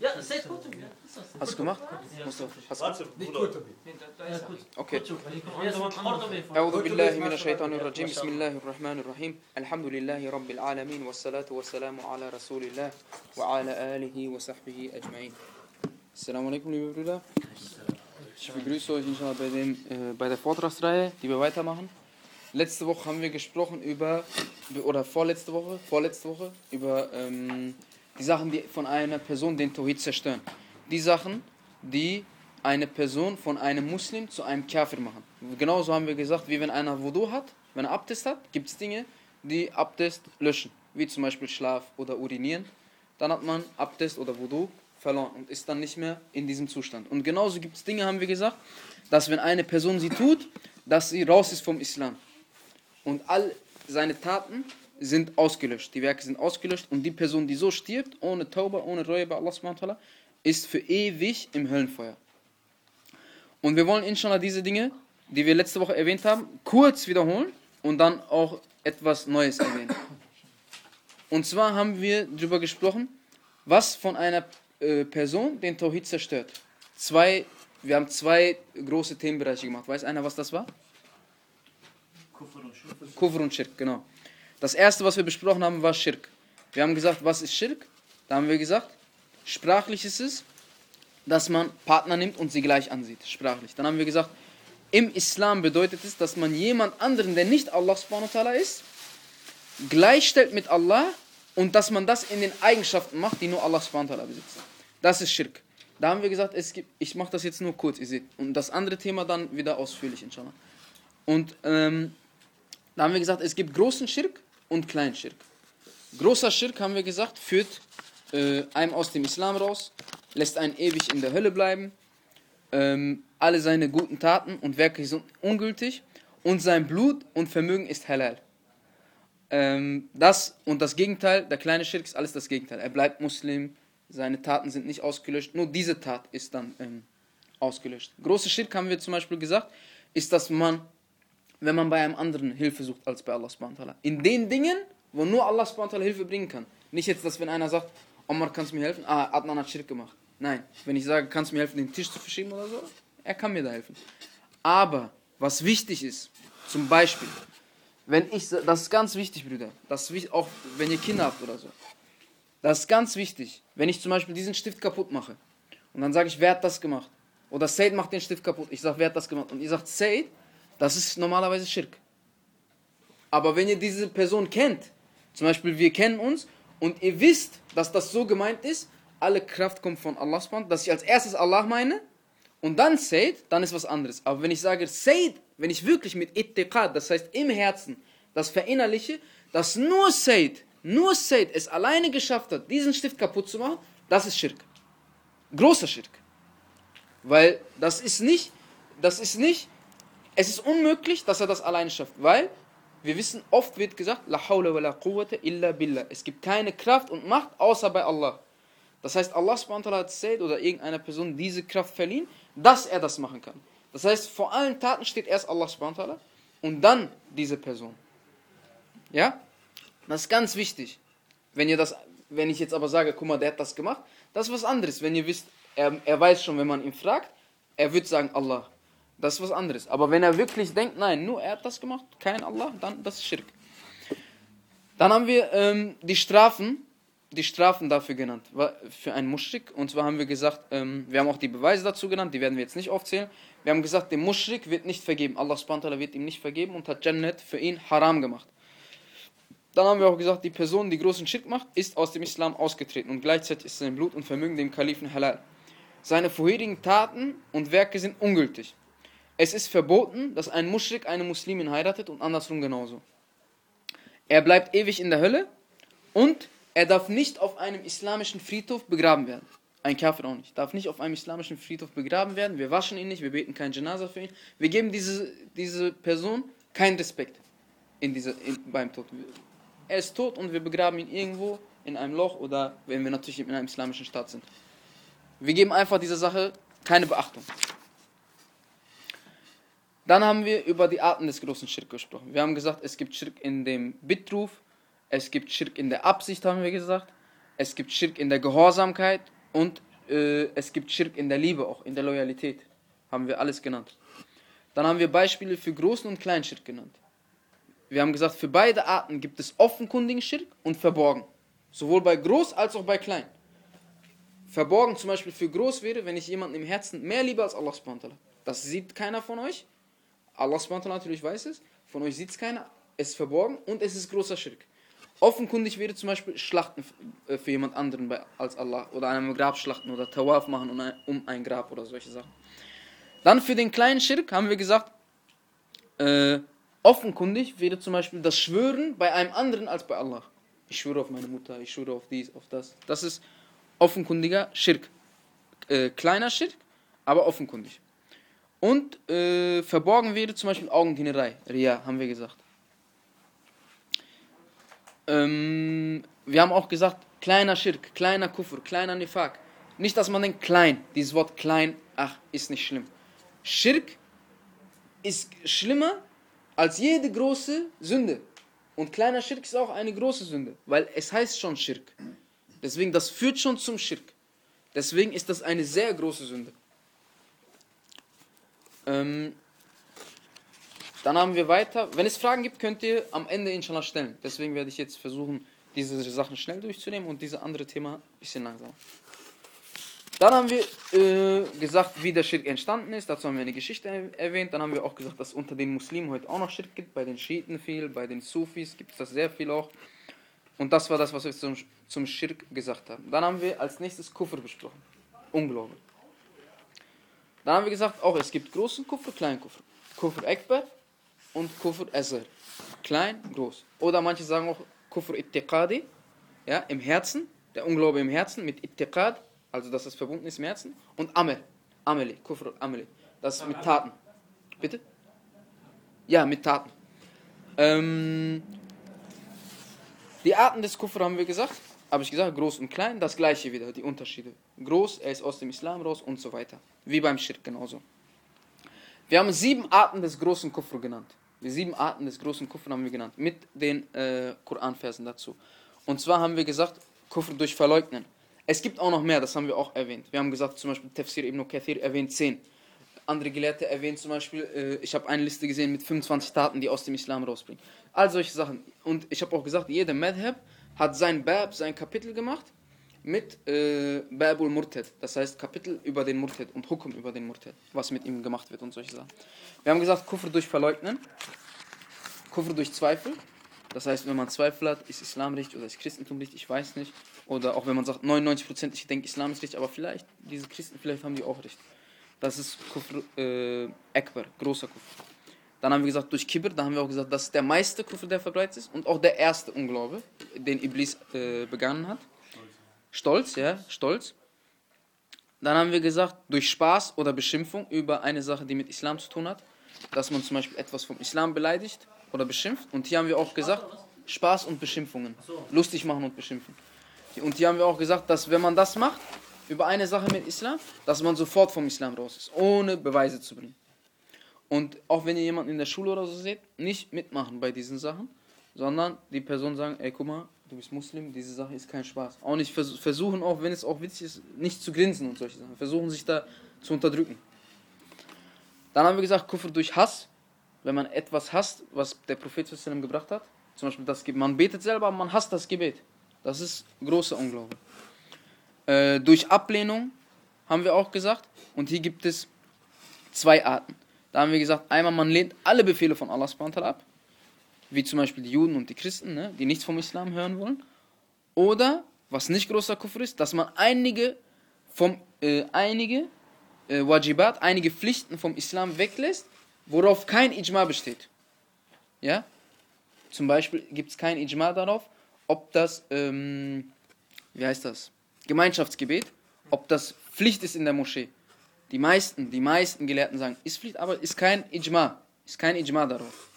Ja, seid كتب حسكم مصطفى أوكي اعوذ بالله من الشيطان الرجيم بسم الله الرحمن الرحيم الحمد لله رب العالمين والصلاه والسلام على رسول الله وعلى اله وصحبه اجمعين السلام عليكم liebe Brüder. Ich begrüße euch inshallah bei, dem, äh, bei der Vortragsreihe, die wir weitermachen. Letzte Woche haben wir gesprochen über, oder vorletzte Woche, vorletzte Woche, über ähm, die Sachen, die von einer Person den Tawhid zerstören. Die Sachen, die eine Person von einem Muslim zu einem Kafir machen. Genauso haben wir gesagt, wie wenn einer Wudu hat, wenn er Abdest hat, gibt es Dinge, die Abdest löschen. Wie zum Beispiel Schlaf oder Urinieren. Dann hat man Abdest oder Wudu verloren und ist dann nicht mehr in diesem Zustand. Und genauso gibt es Dinge, haben wir gesagt, dass wenn eine Person sie tut, dass sie raus ist vom Islam. Und all seine Taten sind ausgelöscht. Die Werke sind ausgelöscht und die Person, die so stirbt, ohne Tauba, ohne Reue bei Allah subhanahu ist für ewig im Höllenfeuer. Und wir wollen inshallah diese Dinge, die wir letzte Woche erwähnt haben, kurz wiederholen und dann auch etwas Neues erwähnen. Und zwar haben wir darüber gesprochen, was von einer äh, Person den Tawhid zerstört. Zwei, wir haben zwei große Themenbereiche gemacht. Weiß einer, was das war? Kufr und Schirk. Kufr und Schirk, genau. Das erste, was wir besprochen haben, war Schirk. Wir haben gesagt, was ist Schirk? Da haben wir gesagt, sprachlich ist es, dass man Partner nimmt und sie gleich ansieht, sprachlich. Dann haben wir gesagt, im Islam bedeutet es, dass man jemand anderen, der nicht Allah subhanahu ist, gleichstellt mit Allah und dass man das in den Eigenschaften macht, die nur Allah subhanahu besitzt. Das ist Schirk. Da haben wir gesagt, es gibt, ich mache das jetzt nur kurz, ihr seht. Und das andere Thema dann wieder ausführlich, inshallah. Und ähm, da haben wir gesagt, es gibt großen Schirk und kleinen Schirk. Großer Schirk, haben wir gesagt, führt äh, einem aus dem Islam raus, lässt einen ewig in der Hölle bleiben, ähm, alle seine guten Taten und Werke sind ungültig und sein Blut und Vermögen ist halal. Ähm, das und das Gegenteil, der kleine Schirk ist alles das Gegenteil. Er bleibt Muslim, seine Taten sind nicht ausgelöscht, nur diese Tat ist dann ähm, ausgelöscht. Große Schirk, haben wir zum Beispiel gesagt, ist, dass man wenn man bei einem anderen Hilfe sucht als bei Allah subhanahu wa. In den Dingen, wo nur Allah subhanahu wa ta'ala Hilfe bringen kann. Nicht jetzt, dass wenn einer sagt, Omar, kannst du mir helfen? Ah, Adnan hat Schirk gemacht. Nein, wenn ich sage, kannst du mir helfen, den Tisch zu verschieben oder so, er kann mir da helfen. Aber, was wichtig ist, zum Beispiel, wenn ich, das ist ganz wichtig, Brüder, das ist auch wenn ihr Kinder habt oder so, das ist ganz wichtig, wenn ich zum Beispiel diesen Stift kaputt mache und dann sage ich, wer hat das gemacht? Oder Said macht den Stift kaputt, ich sage, wer hat das gemacht? Und ihr sagt, Said, das ist normalerweise Schirk. Aber wenn ihr diese Person kennt, zum Beispiel wir kennen uns und ihr wisst, dass das so gemeint ist, alle Kraft kommt von Allah, dass ich als erstes Allah meine und dann Said, dann ist was anderes. Aber wenn ich sage Said, wenn ich wirklich mit Ittiqad, das heißt im Herzen, das verinnerliche, dass nur Said, nur Said es alleine geschafft hat, diesen Stift kaputt zu machen, das ist Schirk. Großer Schirk. Weil das ist nicht, das ist nicht, es ist unmöglich, dass er das alleine schafft, weil wir wissen, oft wird gesagt, La hawla wa la quwwata illa billah. Es gibt keine Kraft und Macht außer bei Allah. Das heißt, Allah subhanahu hat Said oder irgendeiner Person diese Kraft verliehen, dass er das machen kann. Das heißt, vor allen Taten steht erst Allah subhanahu und dann diese Person. Ja? Das ist ganz wichtig. Wenn ihr das, wenn ich jetzt aber sage, guck mal, der hat das gemacht, das ist was anderes. Wenn ihr wisst, er, er weiß schon, wenn man ihn fragt, er wird sagen Allah. Das ist was anderes. Aber wenn er wirklich denkt, nein, nur er hat das gemacht, kein Allah, dann das ist Schirk. Dann haben wir ähm, die Strafen, die Strafen dafür genannt, für einen Muschrik. Und zwar haben wir gesagt, ähm, wir haben auch die Beweise dazu genannt, die werden wir jetzt nicht aufzählen. Wir haben gesagt, dem Muschrik wird nicht vergeben. Allah subhanahu wird ihm nicht vergeben und hat Jannat für ihn haram gemacht. Dann haben wir auch gesagt, die Person, die großen Schirk macht, ist aus dem Islam ausgetreten und gleichzeitig ist sein Blut und Vermögen dem Kalifen halal. Seine vorherigen Taten und Werke sind ungültig. Es ist verboten, dass ein Muschrik eine Muslimin heiratet und andersrum genauso. Er bleibt ewig in der Hölle und er darf nicht auf einem islamischen Friedhof begraben werden. Ein Kafir auch nicht. Darf nicht auf einem islamischen Friedhof begraben werden. Wir waschen ihn nicht, wir beten kein Janaza für ihn. Wir geben diese, diese Person keinen Respekt in diese, in, beim Tod. Er ist tot und wir begraben ihn irgendwo in einem Loch oder wenn wir natürlich in einem islamischen Staat sind. Wir geben einfach dieser Sache keine Beachtung. Dann haben wir über die Arten des großen Schirk gesprochen. Wir haben gesagt, es gibt Schirk in dem Bittruf, es gibt Schirk in der Absicht, haben wir gesagt, es gibt Schirk in der Gehorsamkeit Und äh, es gibt Schirk in der Liebe auch, in der Loyalität. Haben wir alles genannt. Dann haben wir Beispiele für großen und kleinen Schirk genannt. Wir haben gesagt, für beide Arten gibt es offenkundigen Schirk und verborgen. Sowohl bei groß als auch bei klein. Verborgen zum Beispiel für groß wäre, wenn ich jemanden im Herzen mehr liebe als Allah Das sieht keiner von euch. Allah subhanahu natürlich weiß es. Von euch sieht es keiner. Es ist verborgen und es ist großer Schirk. Offenkundig wäre zum Beispiel Schlachten äh, für jemand anderen als Allah oder einem Grab schlachten oder Tawaf machen um ein Grab oder solche Sachen. Dann für den kleinen Schirk haben wir gesagt, äh, offenkundig wäre zum Beispiel das Schwören bei einem anderen als bei Allah. Ich schwöre auf meine Mutter, ich schwöre auf dies, auf das. Das ist offenkundiger Schirk. Äh, kleiner Schirk, aber offenkundig. Und äh, verborgen wäre zum Beispiel Augendienerei. Ria, haben wir gesagt. Ähm, wir haben auch gesagt, kleiner Schirk, kleiner Kufr, kleiner Nifak. Nicht, dass man denkt, klein. Dieses Wort klein, ach, ist nicht schlimm. Schirk ist schlimmer als jede große Sünde. Und kleiner Schirk ist auch eine große Sünde, weil es heißt schon Schirk. Deswegen, das führt schon zum Schirk. Deswegen ist das eine sehr große Sünde. Ähm, dann haben wir weiter. Wenn es Fragen gibt, könnt ihr am Ende inshallah stellen. Deswegen werde ich jetzt versuchen, diese Sachen schnell durchzunehmen und diese andere Thema ein bisschen langsamer. Dann haben wir äh, gesagt, wie der Schirk entstanden ist. Dazu haben wir eine Geschichte erwähnt. Dann haben wir auch gesagt, dass unter den Muslimen heute auch noch Schirk gibt. Bei den Schiiten viel, bei den Sufis gibt es das sehr viel auch. Und das war das, was wir zum, zum Schirk gesagt haben. Dann haben wir als nächstes Kufr besprochen. Unglaube. Dann haben wir gesagt, auch es gibt großen Kufr, kleinen Kufr. Kufr Ekber und Kufr Ezer. Klein, groß. Oder manche sagen auch Kufr Ittiqadi, ja, im Herzen, der Unglaube im Herzen mit Ittiqad, also dass es verbunden ist im Herzen. Und Amel, Ameli, Kufr Ameli, das ist mit Taten. Bitte? Ja, mit Taten. Ähm, die Arten des Kufr haben wir gesagt, habe ich gesagt, groß und klein, das gleiche wieder, die Unterschiede. Groß, er ist aus dem Islam raus und so weiter. Wie beim Schirk genauso. Wir haben sieben Arten des großen Kufr genannt. Die sieben Arten des großen Kufr haben wir genannt, mit den äh, Koranversen dazu. Und zwar haben wir gesagt, Kufr durch Verleugnen. Es gibt auch noch mehr, das haben wir auch erwähnt. Wir haben gesagt, zum Beispiel Tafsir ibn Kathir erwähnt 10. Andere Gelehrte erwähnen zum Beispiel, äh, ich habe eine Liste gesehen mit 25 Taten, die aus dem Islam rausbringen. All solche Sachen. Und ich habe auch gesagt, jeder Madhab hat sein Bab, sein Kapitel gemacht mit äh, Babul Murtad. Das heißt Kapitel über den Murtad und Hukum über den Murtad, was mit ihm gemacht wird und solche Sachen. Wir haben gesagt, Kufr durch Verleugnen, Kufr durch Zweifel. Das heißt, wenn man Zweifel hat, ist Islam richtig oder ist Christentum richtig, ich weiß nicht. Oder auch wenn man sagt, 99% ich denke, Islam ist richtig, aber vielleicht, diese Christen, vielleicht haben die auch recht. Das ist Kufr äh, Ekber, großer Kufr. Dann haben wir gesagt, durch Kibr, da haben wir auch gesagt, das ist der meiste Kufr, der verbreitet ist und auch der erste Unglaube, den Iblis äh, begangen hat. Stolz, ja, Stolz. Dann haben wir gesagt, durch Spaß oder Beschimpfung über eine Sache, die mit Islam zu tun hat, dass man zum Beispiel etwas vom Islam beleidigt oder beschimpft. Und hier haben wir auch gesagt, Spaß und Beschimpfungen. Lustig machen und beschimpfen. Und hier haben wir auch gesagt, dass wenn man das macht, über eine Sache mit Islam, dass man sofort vom Islam raus ist, ohne Beweise zu bringen. Und auch wenn ihr jemanden in der Schule oder so seht, nicht mitmachen bei diesen Sachen, sondern die Person sagen, ey, guck mal, du bist Muslim, diese Sache ist kein Spaß. Auch nicht vers versuchen, auch wenn es auch witzig ist, nicht zu grinsen und solche Sachen. Versuchen sich da zu unterdrücken. Dann haben wir gesagt, Kufr durch Hass. Wenn man etwas hasst, was der Prophet gebracht hat, zum Beispiel das Gebet. Man betet selber, man hasst das Gebet. Das ist großer Unglaube. Äh, durch Ablehnung haben wir auch gesagt. Und hier gibt es zwei Arten. Da haben wir gesagt, einmal man lehnt alle Befehle von Allah ab, wie zum Beispiel die Juden und die Christen, ne, die nichts vom Islam hören wollen. Oder, was nicht großer Kufr ist, dass man einige, vom, äh, einige äh, Wajibat, einige Pflichten vom Islam weglässt, worauf kein Ijma besteht. Ja? Zum Beispiel gibt es kein Ijma darauf, ob das, ähm, wie heißt das, Gemeinschaftsgebet, ob das Pflicht ist in der Moschee. Die meisten, die meisten Gelehrten sagen, ist Pflicht, aber ist kein Ijma. Ist kein Ijma darauf.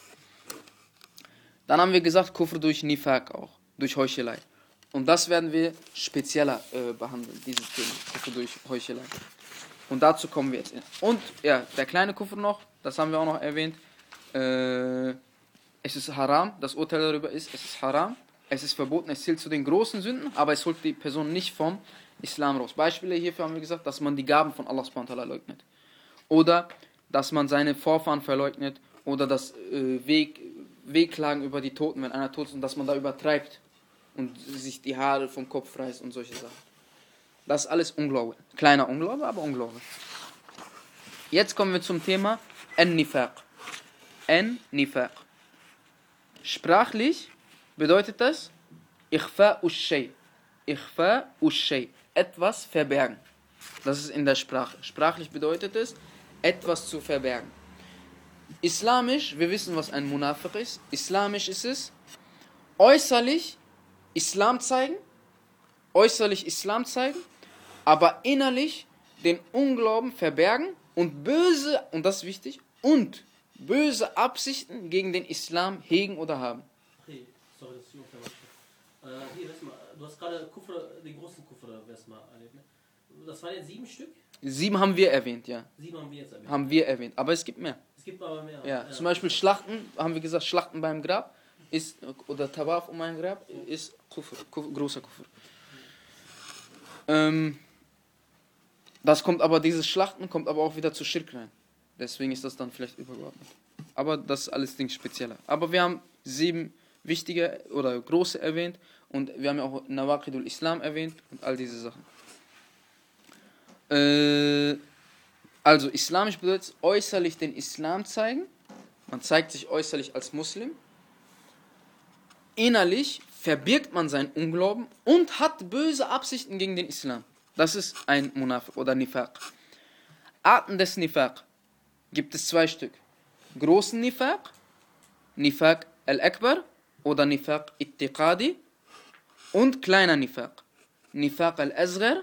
Dann haben wir gesagt, Kufr durch Nifaq auch, durch Heuchelei. Und das werden wir spezieller äh, behandeln, dieses Thema, Kufr durch Heuchelei. Und dazu kommen wir jetzt. Und ja, der kleine Kufr noch, das haben wir auch noch erwähnt. Äh, es ist haram, das Urteil darüber ist, es ist haram, es ist verboten, es zählt zu den großen Sünden, aber es holt die Person nicht vom Islam raus. Beispiele hierfür haben wir gesagt, dass man die Gaben von Allah ta'ala leugnet. Oder dass man seine Vorfahren verleugnet. Oder das äh, Weg, Wehklagen über die Toten, wenn einer tot ist und dass man da übertreibt und sich die Haare vom Kopf reißt und solche Sachen. Das ist alles Unglaube. Kleiner Unglaube, aber Unglaube. Jetzt kommen wir zum Thema An-Nifaq. An-Nifaq. Sprachlich bedeutet das Ikhfa ush-shay. Ikhfa ush-shay. Etwas verbergen. Das ist in der Sprache. Sprachlich bedeutet es, etwas zu verbergen. Islamisch, wir wissen, was ein Munafiq ist. Islamisch ist es, äußerlich Islam zeigen, äußerlich Islam zeigen, aber innerlich den Unglauben verbergen und böse, und das ist wichtig, und böse Absichten gegen den Islam hegen oder haben. Okay, sorry, ich unterbreche. Äh, hier, lass mal, du hast gerade den großen Kufr erstmal erlebt, ne? Das waren jetzt sieben Stück? Sieben haben wir erwähnt, ja. Sieben haben wir jetzt erwähnt. Haben wir erwähnt. Aber es gibt mehr. Es gibt aber mehr. Ja, zum Beispiel Schlachten, haben wir gesagt, Schlachten beim Grab ist, oder Tawaf um ein Grab ist Kufr, Kufr, großer Kufr. Ähm, das kommt aber, dieses Schlachten kommt aber auch wieder zu Schirk rein. Deswegen ist das dann vielleicht übergeordnet. Aber das ist alles Ding spezieller. Aber wir haben sieben wichtige oder große erwähnt und wir haben ja auch Nawaqidul Islam erwähnt und all diese Sachen. Äh, also islamisch bedeutet äußerlich den Islam zeigen. Man zeigt sich äußerlich als Muslim. Innerlich verbirgt man seinen Unglauben und hat böse Absichten gegen den Islam. Das ist ein Munafiq oder Nifaq. Arten des Nifaq gibt es zwei Stück. Großen Nifaq, Nifaq al-Akbar oder Nifaq ittiqadi und kleiner Nifaq, Nifaq al-Azghar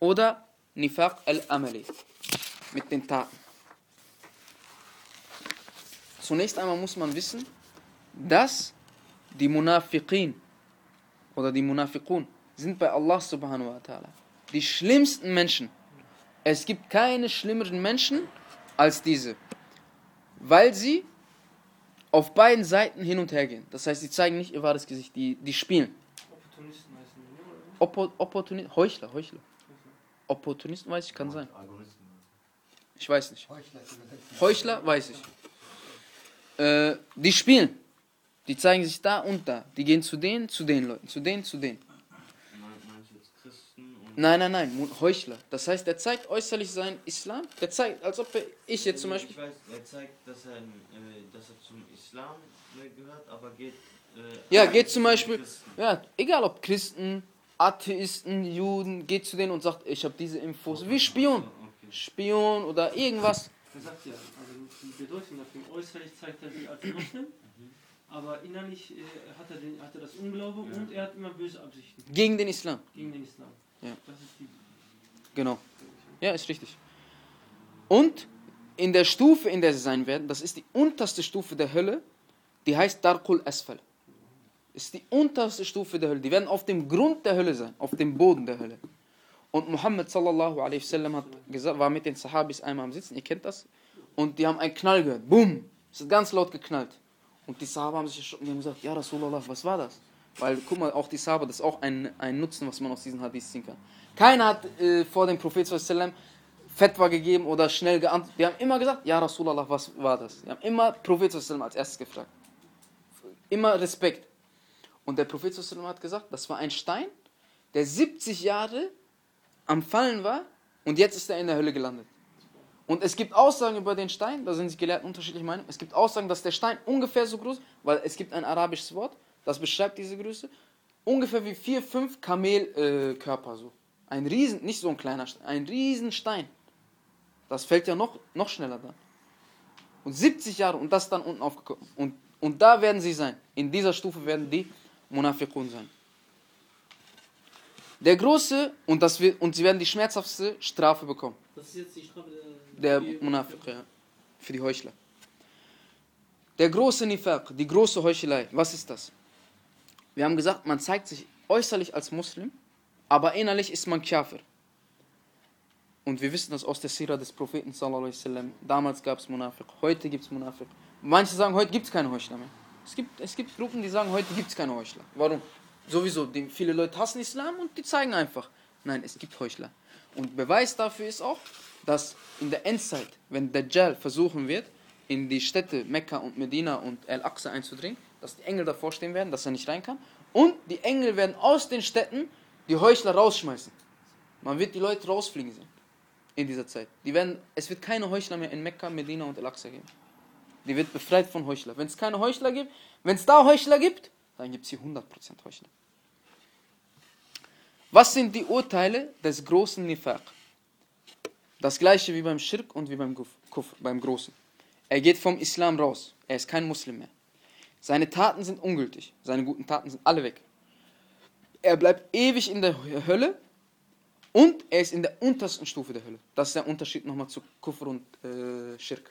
oder Nifaq al-Amali mit den Taten. Zunächst einmal muss man wissen, dass die Munafiqin oder die Munafiqun sind bei Allah subhanahu wa ta'ala die schlimmsten Menschen. Es gibt keine schlimmeren Menschen als diese, weil sie auf beiden Seiten hin und her gehen. Das heißt, sie zeigen nicht ihr wahres Gesicht, die, die spielen. Opportunisten heißen die, ne, oder? Oppo, Opportunist, Heuchler, Heuchler. Opportunisten weiß ich, kann sein. Ich weiß nicht. Heuchler weiß ich. Äh, die spielen. Die zeigen sich da und da. Die gehen zu denen, zu den Leuten, zu denen, zu denen. Nein, nein, nein, Heuchler. Das heißt, er zeigt äußerlich seinen Islam. Der zeigt, als ob er, ich jetzt zum Beispiel. Ich weiß, er zeigt, dass er, äh, dass er zum Islam äh, gehört, aber geht. Äh, Ja, geht zum Beispiel, ja, egal ob Christen, Atheisten, Juden, geht zu denen und sagt, ich habe diese Infos. Wie Spion. Okay. Spion oder irgendwas. Er sagt ja, also die Bedeutung davon, äußerlich zeigt er sich als Muslim, aber innerlich äh, hat, er den, hat er das Unglaube Ja. und er hat immer böse Absichten Gegen den Islam. gegen den Islam. Ja. Das ist die Genau. Ja, ist richtig. Und in der Stufe, in der sie sein werden, das ist die unterste Stufe der Hölle, die heißt Darkul Asfal. Ist die unterste Stufe der Hölle. Die werden auf dem Grund der Hölle sein, auf dem Boden der Hölle. Und Muhammad sallallahu alaihi wasallam hat gesagt, war mit den Sahabis einmal am Sitzen, ihr kennt das, und die haben einen Knall gehört. Boom! Es hat ganz laut geknallt. Und die Sahaba haben sich erschrocken, haben gesagt, ja Rasulallah, was war das? Weil, guck mal, auch die Sahaba, das ist auch ein, ein Nutzen, was man aus diesen Hadith ziehen kann. Keiner hat äh, vor dem Prophet sallallahu Fetwa gegeben oder schnell geantwortet. Die haben immer gesagt, ja Rasulallah, was war das? Die haben immer Prophet sallallahu als erstes gefragt. Immer Respekt. Und der Prophet hat gesagt, das war ein Stein, der 70 Jahre am Fallen war und jetzt ist er in der Hölle gelandet. Und es gibt Aussagen über den Stein, da sind sich Gelehrten unterschiedlich Meinung. Es gibt Aussagen, dass der Stein ungefähr so groß, weil es gibt ein arabisches Wort, das beschreibt diese Größe, ungefähr wie vier, fünf Kamelkörper äh, so. Ein riesen, nicht so ein kleiner Stein, ein riesen. Das fällt ja noch, noch schneller dann. Und 70 Jahre und das dann unten aufgekommen. Und, und da werden sie sein. In dieser Stufe werden die Munafiqun sein. Der große, und, das wird, und sie werden die schmerzhaftste Strafe bekommen. Das ist jetzt die Strafe Der der. Munafiq, ja. Für die Heuchler. Der große Nifaq, die große Heuchelei, was ist das? Wir haben gesagt, man zeigt sich äußerlich als Muslim, aber innerlich ist man Kafir. Und wir wissen das aus der Sira des Propheten sallallahu alaihi wasallam. Damals gab es Munafiq, heute gibt es Munafiq. Manche sagen, heute gibt es keine Heuchler mehr. Es gibt, es gibt Gruppen, die sagen, heute gibt es keine Heuchler. Warum? Sowieso, die, viele Leute hassen Islam und die zeigen einfach. Nein, es gibt Heuchler. Und Beweis dafür ist auch, dass in der Endzeit, wenn Dajjal versuchen wird, in die Städte Mekka und Medina und Al-Aqsa einzudringen, dass die Engel davor stehen werden, dass er nicht rein kann. Und die Engel werden aus den Städten die Heuchler rausschmeißen. Man wird die Leute rausfliegen sehen. In dieser Zeit. Die werden, es wird keine Heuchler mehr in Mekka, Medina und Al-Aqsa geben. Die wird befreit von Heuchler. Wenn es keine Heuchler gibt, wenn es da Heuchler gibt, dann gibt es hier 100% Heuchler. Was sind die Urteile des großen Nifaq? Das gleiche wie beim Schirk und wie beim Kufr, beim Großen. Er geht vom Islam raus. Er ist kein Muslim mehr. Seine Taten sind ungültig. Seine guten Taten sind alle weg. Er bleibt ewig in der Hölle und er ist in der untersten Stufe der Hölle. Das ist der Unterschied nochmal zu Kufr und äh, Schirk.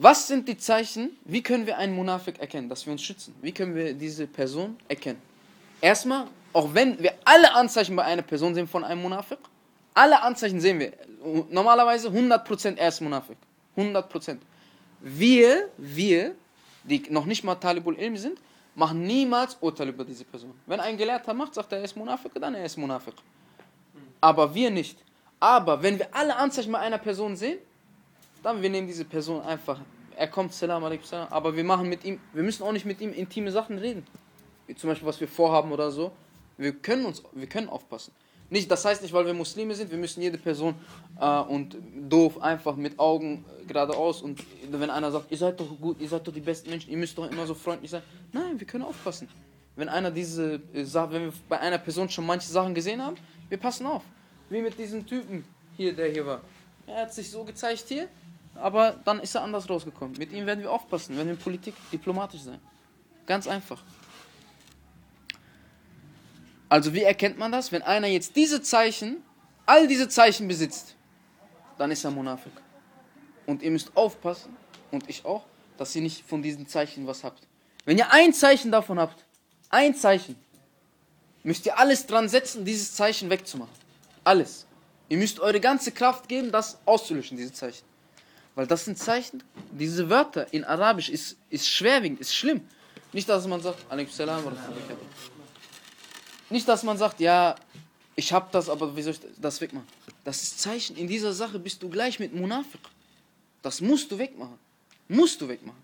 Was sind die Zeichen? Wie können wir einen Munafik erkennen, dass wir uns schützen? Wie können wir diese Person erkennen? Erstmal, auch wenn wir alle Anzeichen bei einer Person sehen von einem Munafik, alle Anzeichen sehen wir. Normalerweise 100% er ist Munafik. 100%. Wir, wir, die noch nicht mal Talibul Ilm sind, machen niemals Urteil über diese Person. Wenn ein Gelehrter macht, sagt er, er ist Munafik, dann er ist Munafik. Aber wir nicht. Aber wenn wir alle Anzeichen bei einer Person sehen, dann wir nehmen diese Person einfach. Er kommt, Salam alaikum salam, aber wir machen mit ihm, wir müssen auch nicht mit ihm intime Sachen reden. Wie zum Beispiel, was wir vorhaben oder so. Wir können uns, wir können aufpassen. Nicht, das heißt nicht, weil wir Muslime sind, wir müssen jede Person äh, und doof einfach mit Augen äh, geradeaus und wenn einer sagt, ihr seid doch gut, ihr seid doch die besten Menschen, ihr müsst doch immer so freundlich sein. Nein, wir können aufpassen. Wenn einer diese äh, wenn wir bei einer Person schon manche Sachen gesehen haben, wir passen auf. Wie mit diesem Typen hier, der hier war. Er hat sich so gezeigt hier, aber dann ist er anders rausgekommen. Mit ihm werden wir aufpassen, wenn wir in Politik diplomatisch sein. Ganz einfach. Also wie erkennt man das? Wenn einer jetzt diese Zeichen, all diese Zeichen besitzt, dann ist er Monafik. Und ihr müsst aufpassen, und ich auch, dass ihr nicht von diesen Zeichen was habt. Wenn ihr ein Zeichen davon habt, ein Zeichen, müsst ihr alles dran setzen, dieses Zeichen wegzumachen. Alles. Ihr müsst eure ganze Kraft geben, das auszulöschen, diese Zeichen. Weil das sind Zeichen, diese Wörter in Arabisch ist, ist schwerwiegend, ist schlimm. Nicht, dass man sagt, salam Nicht, dass man sagt, ja, ich habe das, aber wie soll ich das wegmachen? Das ist Zeichen. In dieser Sache bist du gleich mit Munafik. Das musst du wegmachen. Musst du wegmachen.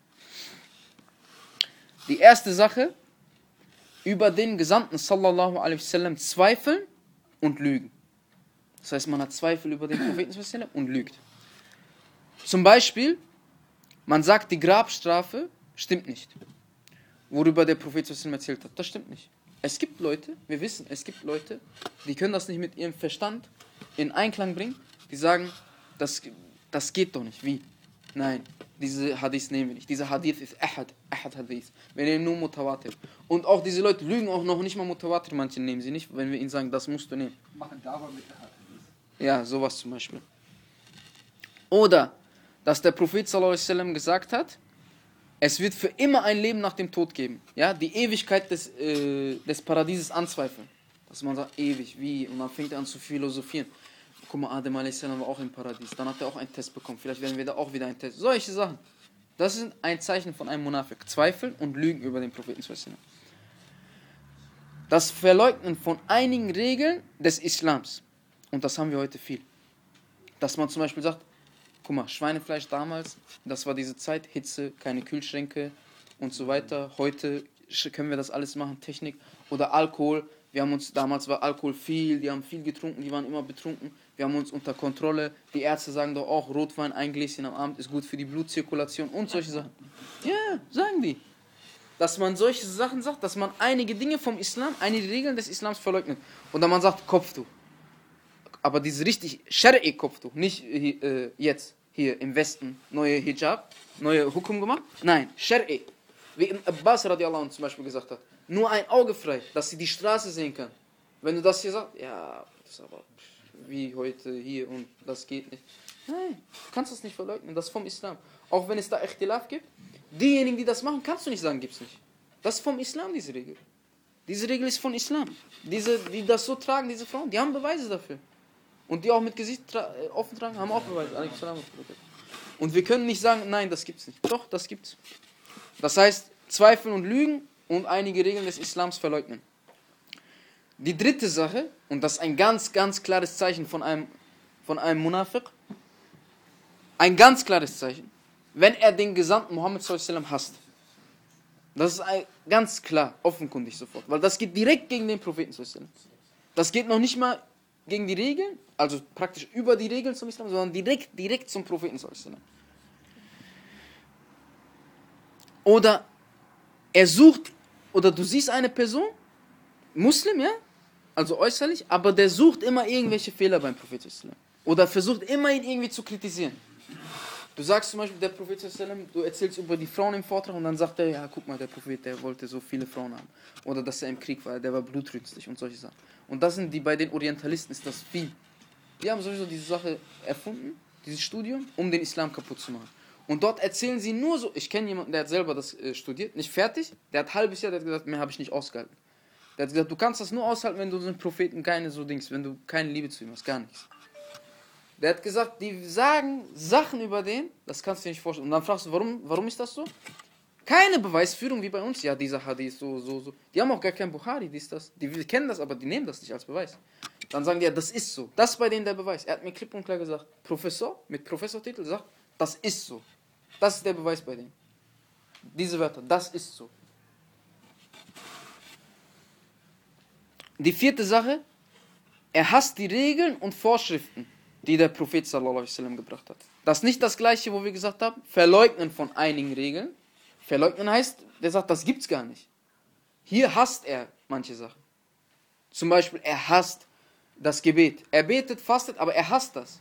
Die erste Sache, über den Gesandten sallallahu alaihi wasallam zweifeln und lügen. Das heißt, man hat Zweifel über den Propheten und lügt. Zum Beispiel, man sagt, die Grabstrafe stimmt nicht. Worüber der Prophet erzählt hat. Das stimmt nicht. Es gibt Leute, wir wissen, es gibt Leute, die können das nicht mit ihrem Verstand in Einklang bringen. Die sagen, das, das geht doch nicht. Wie? Nein, diese Hadith nehmen wir nicht. Dieser Hadith ist Ahad, Ahad Hadith. Wir nehmen nur Mutawatir. Und auch diese Leute lügen auch noch nicht mal Mutawatir. Manche nehmen sie nicht, wenn wir ihnen sagen, das musst du nehmen. Machen Dawa mit Ahad Hadith. Ja, sowas zum Beispiel. Oder dass der Prophet sallam, gesagt hat, es wird für immer ein Leben nach dem Tod geben. Ja, die Ewigkeit des, äh, des Paradieses anzweifeln. Dass man sagt, ewig, wie? Und dann fängt er an zu philosophieren. Guck mal, Adam a.s. war auch im Paradies. Dann hat er auch einen Test bekommen. Vielleicht werden wir da auch wieder einen Test. Solche Sachen. Das ist ein Zeichen von einem Monafik. Zweifeln und Lügen über den Propheten. Das Verleugnen von einigen Regeln des Islams. Und das haben wir heute viel. Dass man zum Beispiel sagt, Guck mal, Schweinefleisch damals, das war diese Zeit, Hitze, keine Kühlschränke und so weiter. Heute können wir das alles machen, Technik. Oder Alkohol. Wir haben uns, damals war Alkohol viel, die haben viel getrunken, die waren immer betrunken. Wir haben uns unter Kontrolle. Die Ärzte sagen doch auch, Rotwein, ein Gläschen am Abend ist gut für die Blutzirkulation und solche Sachen. Ja, sagen die. Dass man solche Sachen sagt, dass man einige Dinge vom Islam, einige Regeln des Islams verleugnet. Und dann man sagt, Kopftuch aber dieses richtig Shari'i Kopftuch, nicht äh, jetzt hier im Westen neue Hijab, neue Hukum gemacht. Nein, Shari'i. Wie im Abbas radiallahu zum Beispiel gesagt hat. Nur ein Auge frei, dass sie die Straße sehen kann. Wenn du das hier sagst, ja, das ist aber wie heute hier und das geht nicht. Nein, du kannst das nicht verleugnen, das ist vom Islam. Auch wenn es da Echtilaf gibt, diejenigen, die das machen, kannst du nicht sagen, gibt es nicht. Das ist vom Islam, diese Regel. Diese Regel ist von Islam. Diese, die das so tragen, diese Frauen, die haben Beweise dafür. Und die auch mit Gesicht tra äh, offen tragen, haben auch Beweis. Und wir können nicht sagen, nein, das gibt's nicht. Doch, das gibt's. Das heißt, zweifeln und lügen und einige Regeln des Islams verleugnen. Die dritte Sache, und das ist ein ganz, ganz klares Zeichen von einem, von einem Munafiq, ein ganz klares Zeichen, wenn er den Gesandten Muhammad sallam hasst. Das ist ganz klar, offenkundig sofort, weil das geht direkt gegen den Propheten sallam. Das geht noch nicht mal gegen die Regeln, also praktisch über die Regeln zum Islam, sondern direkt, direkt zum Propheten. Oder er sucht, oder du siehst eine Person, Muslim, ja, also äußerlich, aber der sucht immer irgendwelche Fehler beim Propheten. Oder versucht immer ihn irgendwie zu kritisieren. Du sagst zum Beispiel, der Prophet, du erzählst über die Frauen im Vortrag und dann sagt er, ja, guck mal, der Prophet, der wollte so viele Frauen haben. Oder dass er im Krieg war, der war blutrünstig und solche Sachen. Und das sind die, bei den Orientalisten ist das viel. Die haben sowieso diese Sache erfunden, dieses Studium, um den Islam kaputt zu machen. Und dort erzählen sie nur so, ich kenne jemanden, der hat selber das äh, studiert, nicht fertig, der hat halbes Jahr, der hat gesagt, mehr habe ich nicht ausgehalten. Der hat gesagt, du kannst das nur aushalten, wenn du einen Propheten keine so Dings, wenn du keine Liebe zu ihm hast, gar nichts. Der hat gesagt, die sagen Sachen über den, das kannst du dir nicht vorstellen. Und dann fragst du, warum, warum ist das so? Keine Beweisführung wie bei uns. Ja, dieser Hadith, so, so, so. Die haben auch gar kein Bukhari, dies, das. Die kennen das, aber die nehmen das nicht als Beweis. Dann sagen die, ja, das ist so. Das ist bei denen der Beweis. Er hat mir klipp und klar gesagt, Professor, mit Professortitel, sagt, das ist so. Das ist der Beweis bei denen. Diese Wörter, das ist so. Die vierte Sache, er hasst die Regeln und Vorschriften die der Prophet sallallahu alaihi wasallam gebracht hat. Das ist nicht das gleiche, wo wir gesagt haben, verleugnen von einigen Regeln. Verleugnen heißt, der sagt, das gibt's gar nicht. Hier hasst er manche Sachen. Zum Beispiel, er hasst das Gebet. Er betet, fastet, aber er hasst das.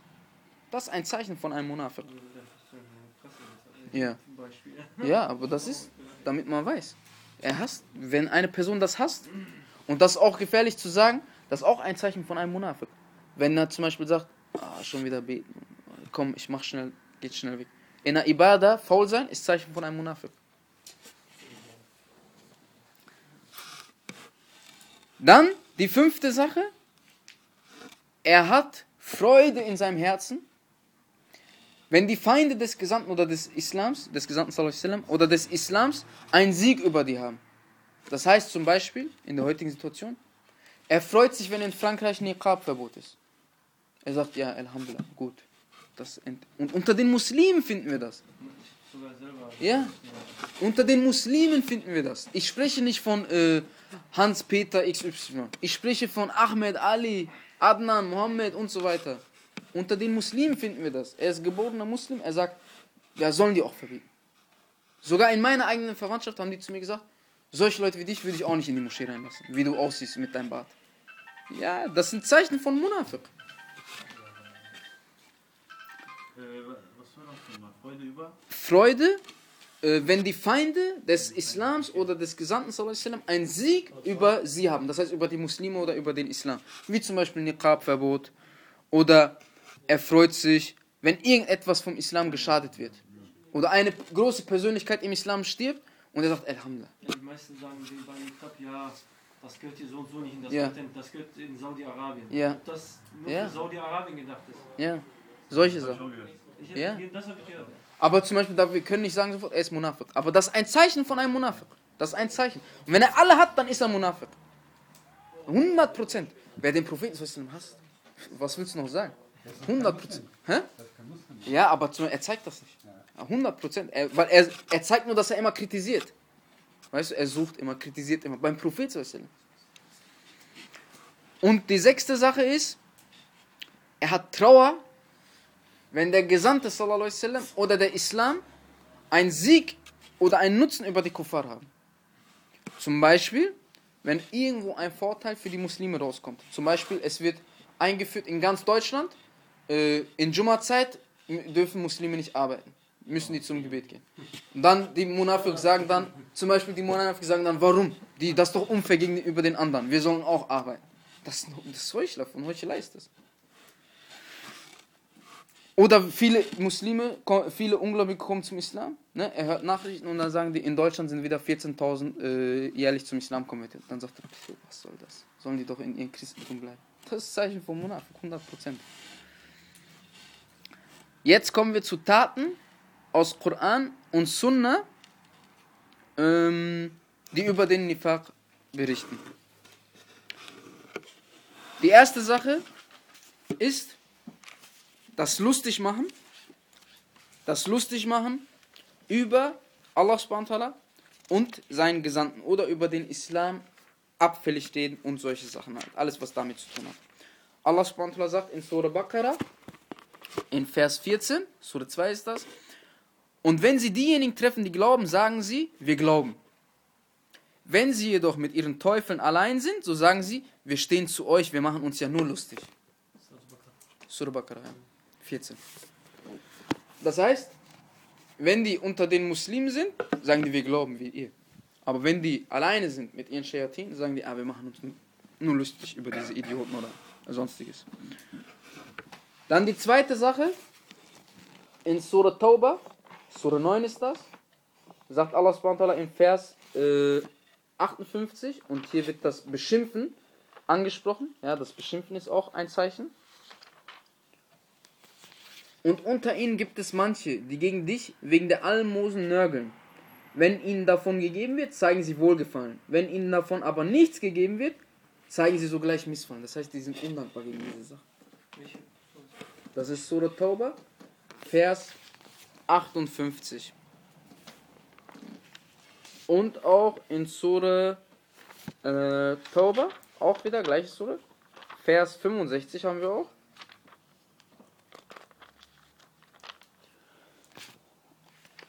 Das ist ein Zeichen von einem Munafiq. Ja. Ja, aber das ist, damit man weiß. Er hasst, wenn eine Person das hasst, und das ist auch gefährlich zu sagen, das ist auch ein Zeichen von einem Munafiq. Wenn er zum Beispiel sagt, Ah, schon wieder beten. Komm, ich mach schnell, geht schnell weg. In der Ibada, faul sein, ist Zeichen von einem Munafiq. Dann die fünfte Sache. Er hat Freude in seinem Herzen, wenn die Feinde des Gesandten oder des Islams, des Gesandten sallam, oder des Islams einen Sieg über die haben. Das heißt zum Beispiel, in der heutigen Situation, er freut sich, wenn in Frankreich Niqab-Verbot ist. Er sagt, ja, Alhamdulillah, gut. Das und unter den Muslimen finden wir das. Ja, unter den Muslimen finden wir das. Ich spreche nicht von äh, Hans-Peter XY. Ich spreche von Ahmed, Ali, Adnan, Mohammed und so weiter. Unter den Muslimen finden wir das. Er ist geborener Muslim. Er sagt, ja, sollen die auch verbieten. Sogar in meiner eigenen Verwandtschaft haben die zu mir gesagt, solche Leute wie dich würde ich auch nicht in die Moschee reinlassen, wie du aussiehst mit deinem Bart. Ja, das sind Zeichen von Munafiq. Freude über? Freude, äh, wenn die Feinde des Islams oder des Gesandten sallam, einen Sieg über sie haben, das heißt über die Muslime oder über den Islam. Wie zum Beispiel Niqab-Verbot oder er freut sich, wenn irgendetwas vom Islam geschadet wird. Oder eine große Persönlichkeit im Islam stirbt und er sagt Alhamdulillah. Ja, die meisten sagen bei Niqab, ja, das gehört hier so und so nicht in das Ja. Patent, das gehört in Saudi-Arabien. Ja. Ob das nur Ja. für Saudi-Arabien gedacht ist. Ja, solche Sachen. Ja. Aber zum Beispiel, da- wir können nicht sagen sofort, er ist Munafiq. Aber das ist ein Zeichen von einem Munafiq. Das ist ein Zeichen. Und wenn er alle hat, dann ist er Munafiq. 100 Prozent. Wer den Propheten hasst, was willst du noch sagen? 100 Prozent. Ja, aber zum, er zeigt das nicht. 100 Prozent. Er, weil er, er zeigt nur, dass er immer kritisiert. Weißt du, er sucht immer, kritisiert immer. Beim Prophet. Und die sechste Sache ist, er hat Trauer wenn der Gesandte sallallahu alaihi wasallam oder der Islam einen Sieg oder einen Nutzen über die Kuffar haben. Zum Beispiel, wenn irgendwo ein Vorteil für die Muslime rauskommt. Zum Beispiel, es wird eingeführt in ganz Deutschland, äh, in Jumma-Zeit dürfen Muslime nicht arbeiten. Müssen die zum Gebet gehen. Und dann die Munafiq sagen dann, zum Beispiel die Munafiq sagen dann, warum? Die, das ist doch unfair gegenüber den anderen. Wir sollen auch arbeiten. Das ist, das ist Heuchler, von Heuchelei ist das. Oder viele Muslime, viele Ungläubige kommen zum Islam. Ne? Er hört Nachrichten und dann sagen die, in Deutschland sind wieder 14.000 äh, jährlich zum Islam konvertiert. Dann sagt er, "Pff, was soll das? Sollen die doch in ihrem Christentum bleiben? Das ist Zeichen von Monat, 100%. Jetzt kommen wir zu Taten aus Koran und Sunna, ähm, die über den Nifaq berichten. Die erste Sache ist das lustig machen, das lustig machen über Allah subhanahu und seinen Gesandten oder über den Islam abfällig stehen und solche Sachen halt. Alles, was damit zu tun hat. Allah subhanahu sagt in Surah Baqarah, in Vers 14, Surah 2 ist das, und wenn sie diejenigen treffen, die glauben, sagen sie, wir glauben. Wenn sie jedoch mit ihren Teufeln allein sind, so sagen sie, wir stehen zu euch, wir machen uns ja nur lustig. Surah Baqarah, ja. 14. Das heißt, wenn die unter den Muslimen sind, sagen die, wir glauben wie ihr. Aber wenn die alleine sind mit ihren Shayatin, sagen die, ah, wir machen uns nur lustig über diese Idioten oder sonstiges. Dann die zweite Sache, in Surah Tauba, Surah 9 ist das, sagt Allah subhanahu im Vers äh, 58 und hier wird das Beschimpfen angesprochen. Ja, das Beschimpfen ist auch ein Zeichen. Und unter ihnen gibt es manche, die gegen dich wegen der Almosen nörgeln. Wenn ihnen davon gegeben wird, zeigen sie Wohlgefallen. Wenn ihnen davon aber nichts gegeben wird, zeigen sie sogleich Missfallen. Das heißt, die sind undankbar gegen diese Sache. Das ist Surah Tauba, Vers 58. Und auch in Surah äh, Tauba, auch wieder gleiche Surah, Vers 65 haben wir auch.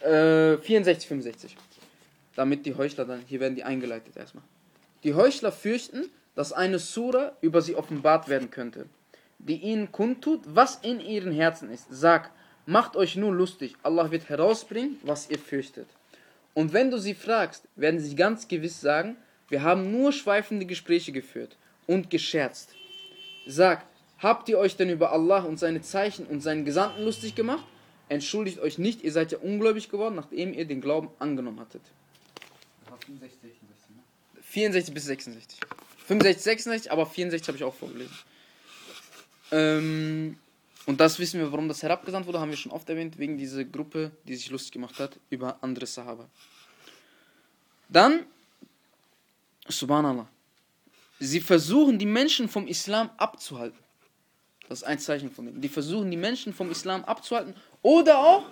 Äh, 64, 65. Damit die Heuchler dann, hier werden die eingeleitet erstmal. Die Heuchler fürchten, dass eine Sura über sie offenbart werden könnte, die ihnen kundtut, was in ihren Herzen ist. Sag, macht euch nur lustig, Allah wird herausbringen, was ihr fürchtet. Und wenn du sie fragst, werden sie ganz gewiss sagen, wir haben nur schweifende Gespräche geführt und gescherzt. Sag, habt ihr euch denn über Allah und seine Zeichen und seinen Gesandten lustig gemacht? Entschuldigt euch nicht, ihr seid ja ungläubig geworden, nachdem ihr den Glauben angenommen hattet. 65, 66, ne? 64 bis 66. 65, 66, aber 64 habe ich auch vorgelesen. Ähm, und das wissen wir, warum das herabgesandt wurde, haben wir schon oft erwähnt, wegen dieser Gruppe, die sich lustig gemacht hat über andere Sahaba. Dann, Subhanallah, sie versuchen die Menschen vom Islam abzuhalten. Das ist ein Zeichen von denen. Die versuchen die Menschen vom Islam abzuhalten oder auch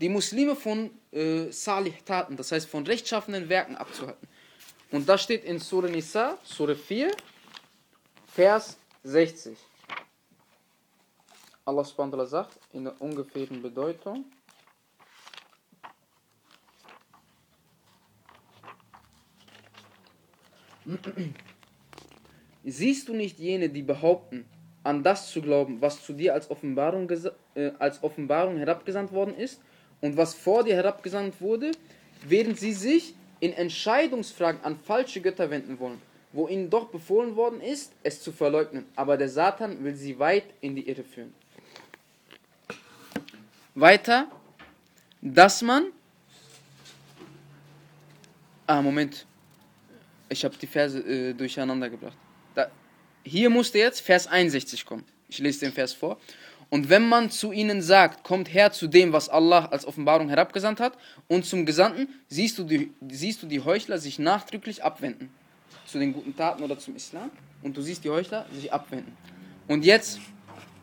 die Muslime von äh, Salih-Taten, das heißt von rechtschaffenen Werken abzuhalten. Und das steht in Surah Nisa, Surah 4, Vers 60. Allah subhanahu sagt in der ungefähren Bedeutung. Siehst du nicht jene, die behaupten, an das zu glauben, was zu dir als Offenbarung, äh, als Offenbarung herabgesandt worden ist und was vor dir herabgesandt wurde, während sie sich in Entscheidungsfragen an falsche Götter wenden wollen, wo ihnen doch befohlen worden ist, es zu verleugnen, aber der Satan will sie weit in die Irre führen. Weiter, dass man. Ah, Moment. Ich habe die Verse äh, durcheinander gebracht. Hier musste jetzt Vers 61 kommen. Ich lese den Vers vor. Und wenn man zu ihnen sagt, kommt her zu dem, was Allah als Offenbarung herabgesandt hat, und zum Gesandten, siehst du die, siehst du die Heuchler sich nachdrücklich abwenden. Zu den guten Taten oder zum Islam. Und du siehst die Heuchler sich abwenden. Und jetzt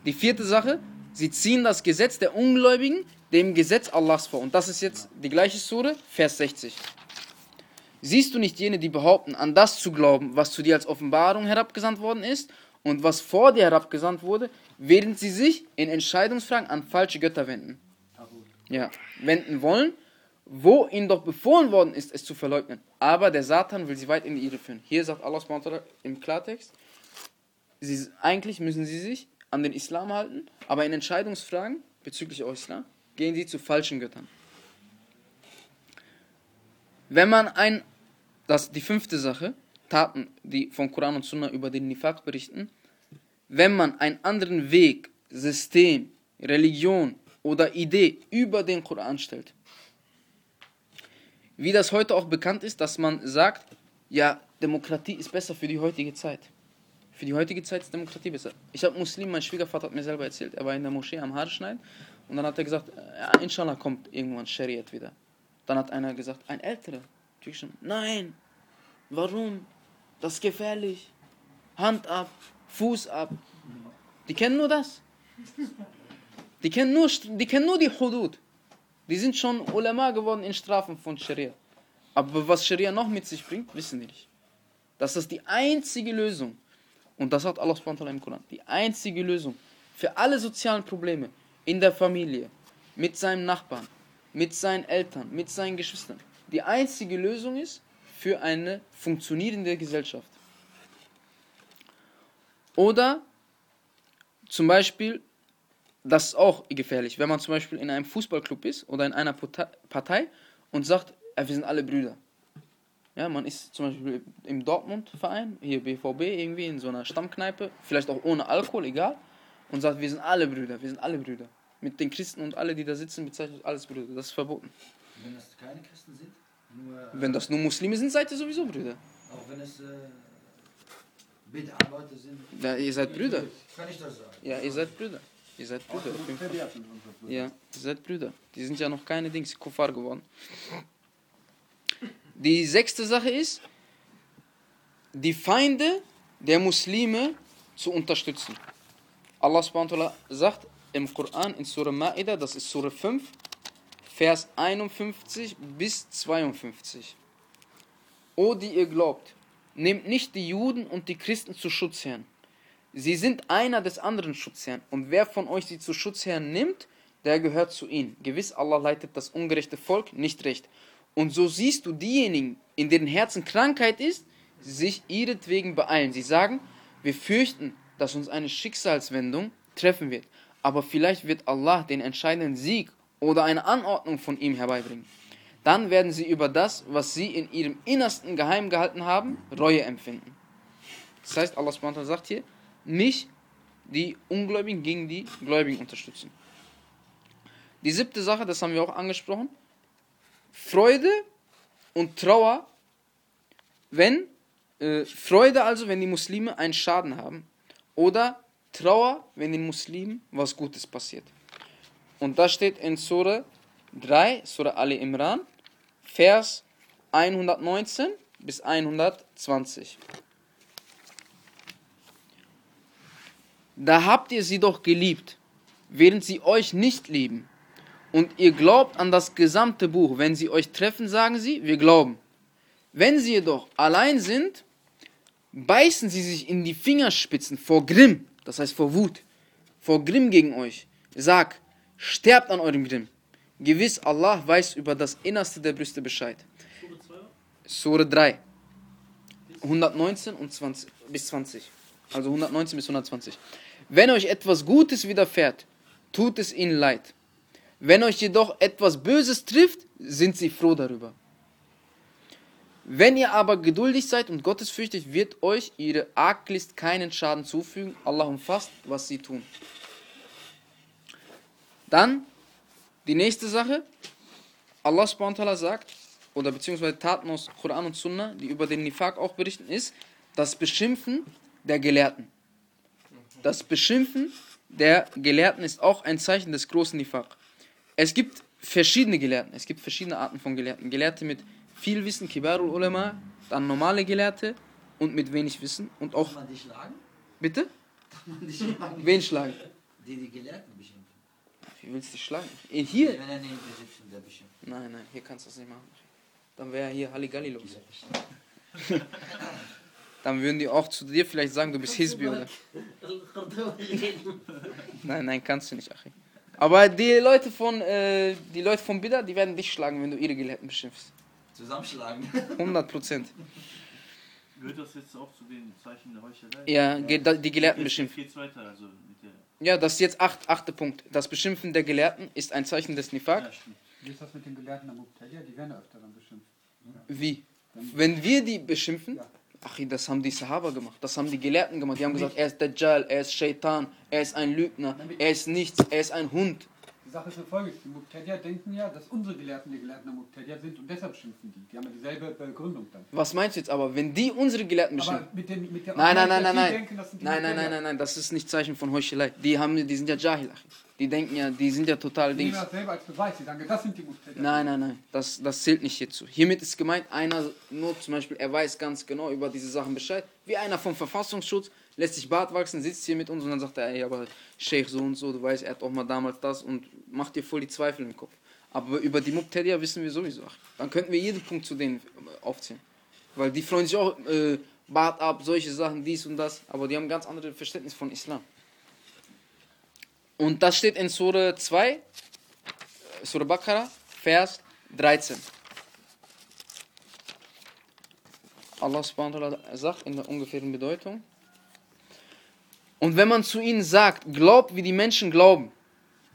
die vierte Sache, sie ziehen das Gesetz der Ungläubigen dem Gesetz Allahs vor. Und das ist jetzt die gleiche Sure, Vers 60. Siehst du nicht jene, die behaupten, an das zu glauben, was zu dir als Offenbarung herabgesandt worden ist und was vor dir herabgesandt wurde, während sie sich in Entscheidungsfragen an falsche Götter wenden? Ja, wenden wollen, wo ihnen doch befohlen worden ist, es zu verleugnen. Aber der Satan will sie weit in die Irre führen. Hier sagt Allah im Klartext, sie, eigentlich müssen sie sich an den Islam halten, aber in Entscheidungsfragen bezüglich Islam gehen sie zu falschen Göttern. Wenn man ein, das die fünfte Sache, Taten, die vom Koran und Sunna über den Nifaq berichten, wenn man einen anderen Weg, System, Religion oder Idee über den Koran stellt. Wie das heute auch bekannt ist, dass man sagt, ja, Demokratie ist besser für die heutige Zeit. Für die heutige Zeit ist Demokratie besser. Ich habe Muslim, mein Schwiegervater hat mir selber erzählt, er war in der Moschee am Haarschneiden und dann hat er gesagt, ja, inshallah kommt irgendwann Shariat wieder. Dann hat einer gesagt, ein älterer, nein, warum? Das ist gefährlich. Hand ab, Fuß ab. Die kennen nur das. Die kennen nur, die kennen nur die Hudud. Die sind schon Ulama geworden in Strafen von Scharia. Aber was Scharia noch mit sich bringt, wissen die nicht. Das ist die einzige Lösung. Und das hat Allah ta'ala im Koran. Die einzige Lösung für alle sozialen Probleme in der Familie, mit seinem Nachbarn, mit seinen Eltern, mit seinen Geschwistern. Die einzige Lösung ist für eine funktionierende Gesellschaft. Oder zum Beispiel, das ist auch gefährlich, wenn man zum Beispiel in einem Fußballclub ist oder in einer Partei und sagt, wir sind alle Brüder. Ja, man ist zum Beispiel im Dortmund-Verein, hier BVB, irgendwie in so einer Stammkneipe, vielleicht auch ohne Alkohol, egal, und sagt, wir sind alle Brüder, wir sind alle Brüder. Mit den Christen und alle, die da sitzen, bezeichnet alles Brüder. Das ist verboten. Wenn das keine Christen sind, nur, Wenn das nur Muslime sind, seid ihr sowieso Brüder. auch wenn es äh, Bid'a-Leute sind, Ja, ihr seid Brüder. kann ich das sagen. Ja, ihr seid Brüder. Ihr seid Brüder. Fall. Ja, ihr seid Brüder. Die sind ja noch keine Dings, Kuffar geworden. Die sechste Sache ist, die Feinde der Muslime zu unterstützen. Allah subhanahu wa ta'ala sagt im Koran in Surah Ma'idah, das ist Surah 5, Vers 51 bis 52. O die ihr glaubt, nehmt nicht die Juden und die Christen zu Schutzherren. Sie sind einer des anderen Schutzherrn. Und wer von euch sie zu Schutzherrn nimmt, der gehört zu ihnen. Gewiss, Allah leitet das ungerechte Volk nicht recht. Und so siehst du diejenigen, in deren Herzen Krankheit ist, sich ihretwegen beeilen. Sie sagen, wir fürchten, dass uns eine Schicksalswendung treffen wird. Aber vielleicht wird Allah den entscheidenden Sieg oder eine Anordnung von ihm herbeibringen. Dann werden sie über das, was sie in ihrem Innersten geheim gehalten haben, Reue empfinden. Das heißt, Allah sagt hier, nicht die Ungläubigen gegen die Gläubigen unterstützen. Die siebte Sache, das haben wir auch angesprochen, Freude und Trauer, wenn, äh, Freude also, wenn die Muslime einen Schaden haben, oder Trauer, wenn den Muslimen was Gutes passiert. Und das steht in Surah 3, Surah Ali Imran, Vers 119 bis 120. Da habt ihr sie doch geliebt, während sie euch nicht lieben. Und ihr glaubt an das gesamte Buch. Wenn sie euch treffen, sagen sie, wir glauben. Wenn sie jedoch allein sind, beißen sie sich in die Fingerspitzen vor Grimm, das heißt vor Wut, vor Grimm gegen euch. Sag, sterbt an eurem Grimm. Gewiss, Allah weiß über das Innerste der Brüste Bescheid. Sure 2. Sure 3. 119 und 20, bis 20. Also 119 bis 120. Wenn euch etwas Gutes widerfährt, tut es ihnen leid. Wenn euch jedoch etwas Böses trifft, sind sie froh darüber. Wenn ihr aber geduldig seid und Gottes fürchtet, wird euch ihre Arglist keinen Schaden zufügen. Allah umfasst, was sie tun. Dann die nächste Sache. Allah subhanahu sagt, oder beziehungsweise Taten aus Koran und Sunna, die über den Nifaq auch berichten, ist das Beschimpfen der Gelehrten. Das Beschimpfen der Gelehrten ist auch ein Zeichen des großen Nifaq. Es gibt verschiedene Gelehrten, es gibt verschiedene Arten von Gelehrten. Gelehrte mit viel Wissen, Kibarul Ulema, dann normale Gelehrte und mit wenig Wissen und auch, Kann man die schlagen? bitte? Kann man die schlagen? Wen schlagen? Die die Gelehrten beschimpfen. Wie willst du dich schlagen? Eh, Hier? Wenn er neben dir sitzt und der beschimpft. Nein, nein, hier kannst du das nicht machen. Dann wäre hier Halligalli los. Dann würden die auch zu dir vielleicht sagen, du bist Hizbi oder. Nein, nein, kannst du nicht, Achi. Aber die Leute von, äh, die Leute von Bida, die werden dich schlagen, wenn du ihre Gelehrten beschimpfst. Zusammenschlagen. 100 Prozent. Gehört das jetzt auch zu den Zeichen der Heuchelei? Ja, da- die Gelehrten Jetzt beschimpfen. geht's weiter, also mit der. Ja, das ist jetzt acht, achte Punkt. Das Beschimpfen der Gelehrten ist ein Zeichen des Nifaq. Ja, stimmt. Wie ist das mit den Gelehrten am Mubtadi'a? Die werden ja öfter dann beschimpft. Wie? Wenn wir die beschimpfen, Ja. ach, das haben die Sahaba gemacht, das haben die Gelehrten gemacht. Die haben gesagt, er ist Dajjal, er ist Shaitan, er ist ein Lügner, er ist nichts, er ist ein Hund. Die Sache ist folgendes. Die Mubtadi'a denken ja, dass unsere Gelehrten die Gelehrten am Mubtadi'a sind und deshalb schimpfen die. Die haben ja dieselbe Begründung dann. Was meinst du jetzt aber, wenn die unsere Gelehrten beschimpfen? Mit, den, mit der Nein, nein, nein, nein, die nein. Denken, die Nein, nein, Mubtadi'a. nein, nein, nein, das ist nicht Zeichen von Heuchelei. Die, haben, die sind ja Jahil. Die denken ja, die sind ja total Die Dings. das selber als Beweis. Die sagen, das sind die Mubtadi'a. Nein, nein, nein, das, das zählt nicht hierzu. Hiermit ist gemeint, einer, nur zum Beispiel, er weiß ganz genau über diese Sachen Bescheid, wie einer vom Verfassungsschutz, lässt sich Bart wachsen, sitzt hier mit uns und dann sagt er, ey, aber Sheikh so und so, du weißt, er hat auch mal damals das und macht dir voll die Zweifel im Kopf. Aber über die Mubtadi'a wissen wir sowieso. Dann könnten wir jeden Punkt zu denen äh, aufzählen. Weil die freuen sich auch äh, Bart ab, solche Sachen, dies und das, aber die haben ganz andere Verständnis von Islam. Und das steht in Surah 2, äh, Surah Baqarah, Vers 13. Allah subhanahu wa ta'ala sagt in der ungefähren Bedeutung. Und wenn man zu ihnen sagt, glaubt wie die Menschen glauben,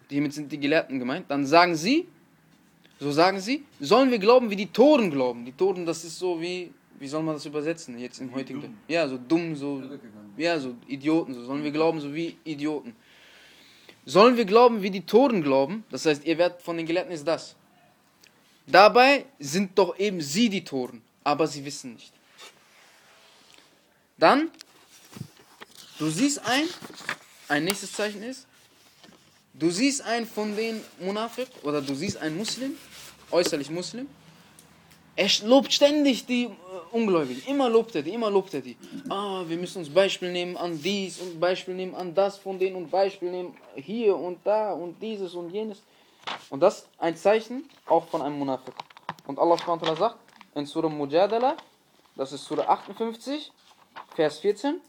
hiermit sind die Gelehrten gemeint, dann sagen sie, so sagen sie, sollen wir glauben wie die Toren glauben. Die Toren, das ist so wie, wie soll man das übersetzen jetzt im heutigen dumm. Ja, so dumm, so, ja, so Idioten, so sollen wir glauben so wie Idioten. Sollen wir glauben wie die Toren glauben, das heißt, ihr werdet von den Gelehrten ist das. Dabei sind doch eben sie die Toren, aber sie wissen nicht. Dann, du siehst ein, ein nächstes Zeichen ist, du siehst einen von den Munafiq oder du siehst einen Muslim, äußerlich Muslim, er lobt ständig die äh, Ungläubigen. Immer lobt er die, immer lobt er die. Ah, wir müssen uns Beispiel nehmen an dies und Beispiel nehmen an das von denen und Beispiel nehmen hier und da und dieses und jenes. Und das ist ein Zeichen auch von einem Munafiq. Und Allah sagt in Surah Mujadala, das ist Surah 58, Vers 14.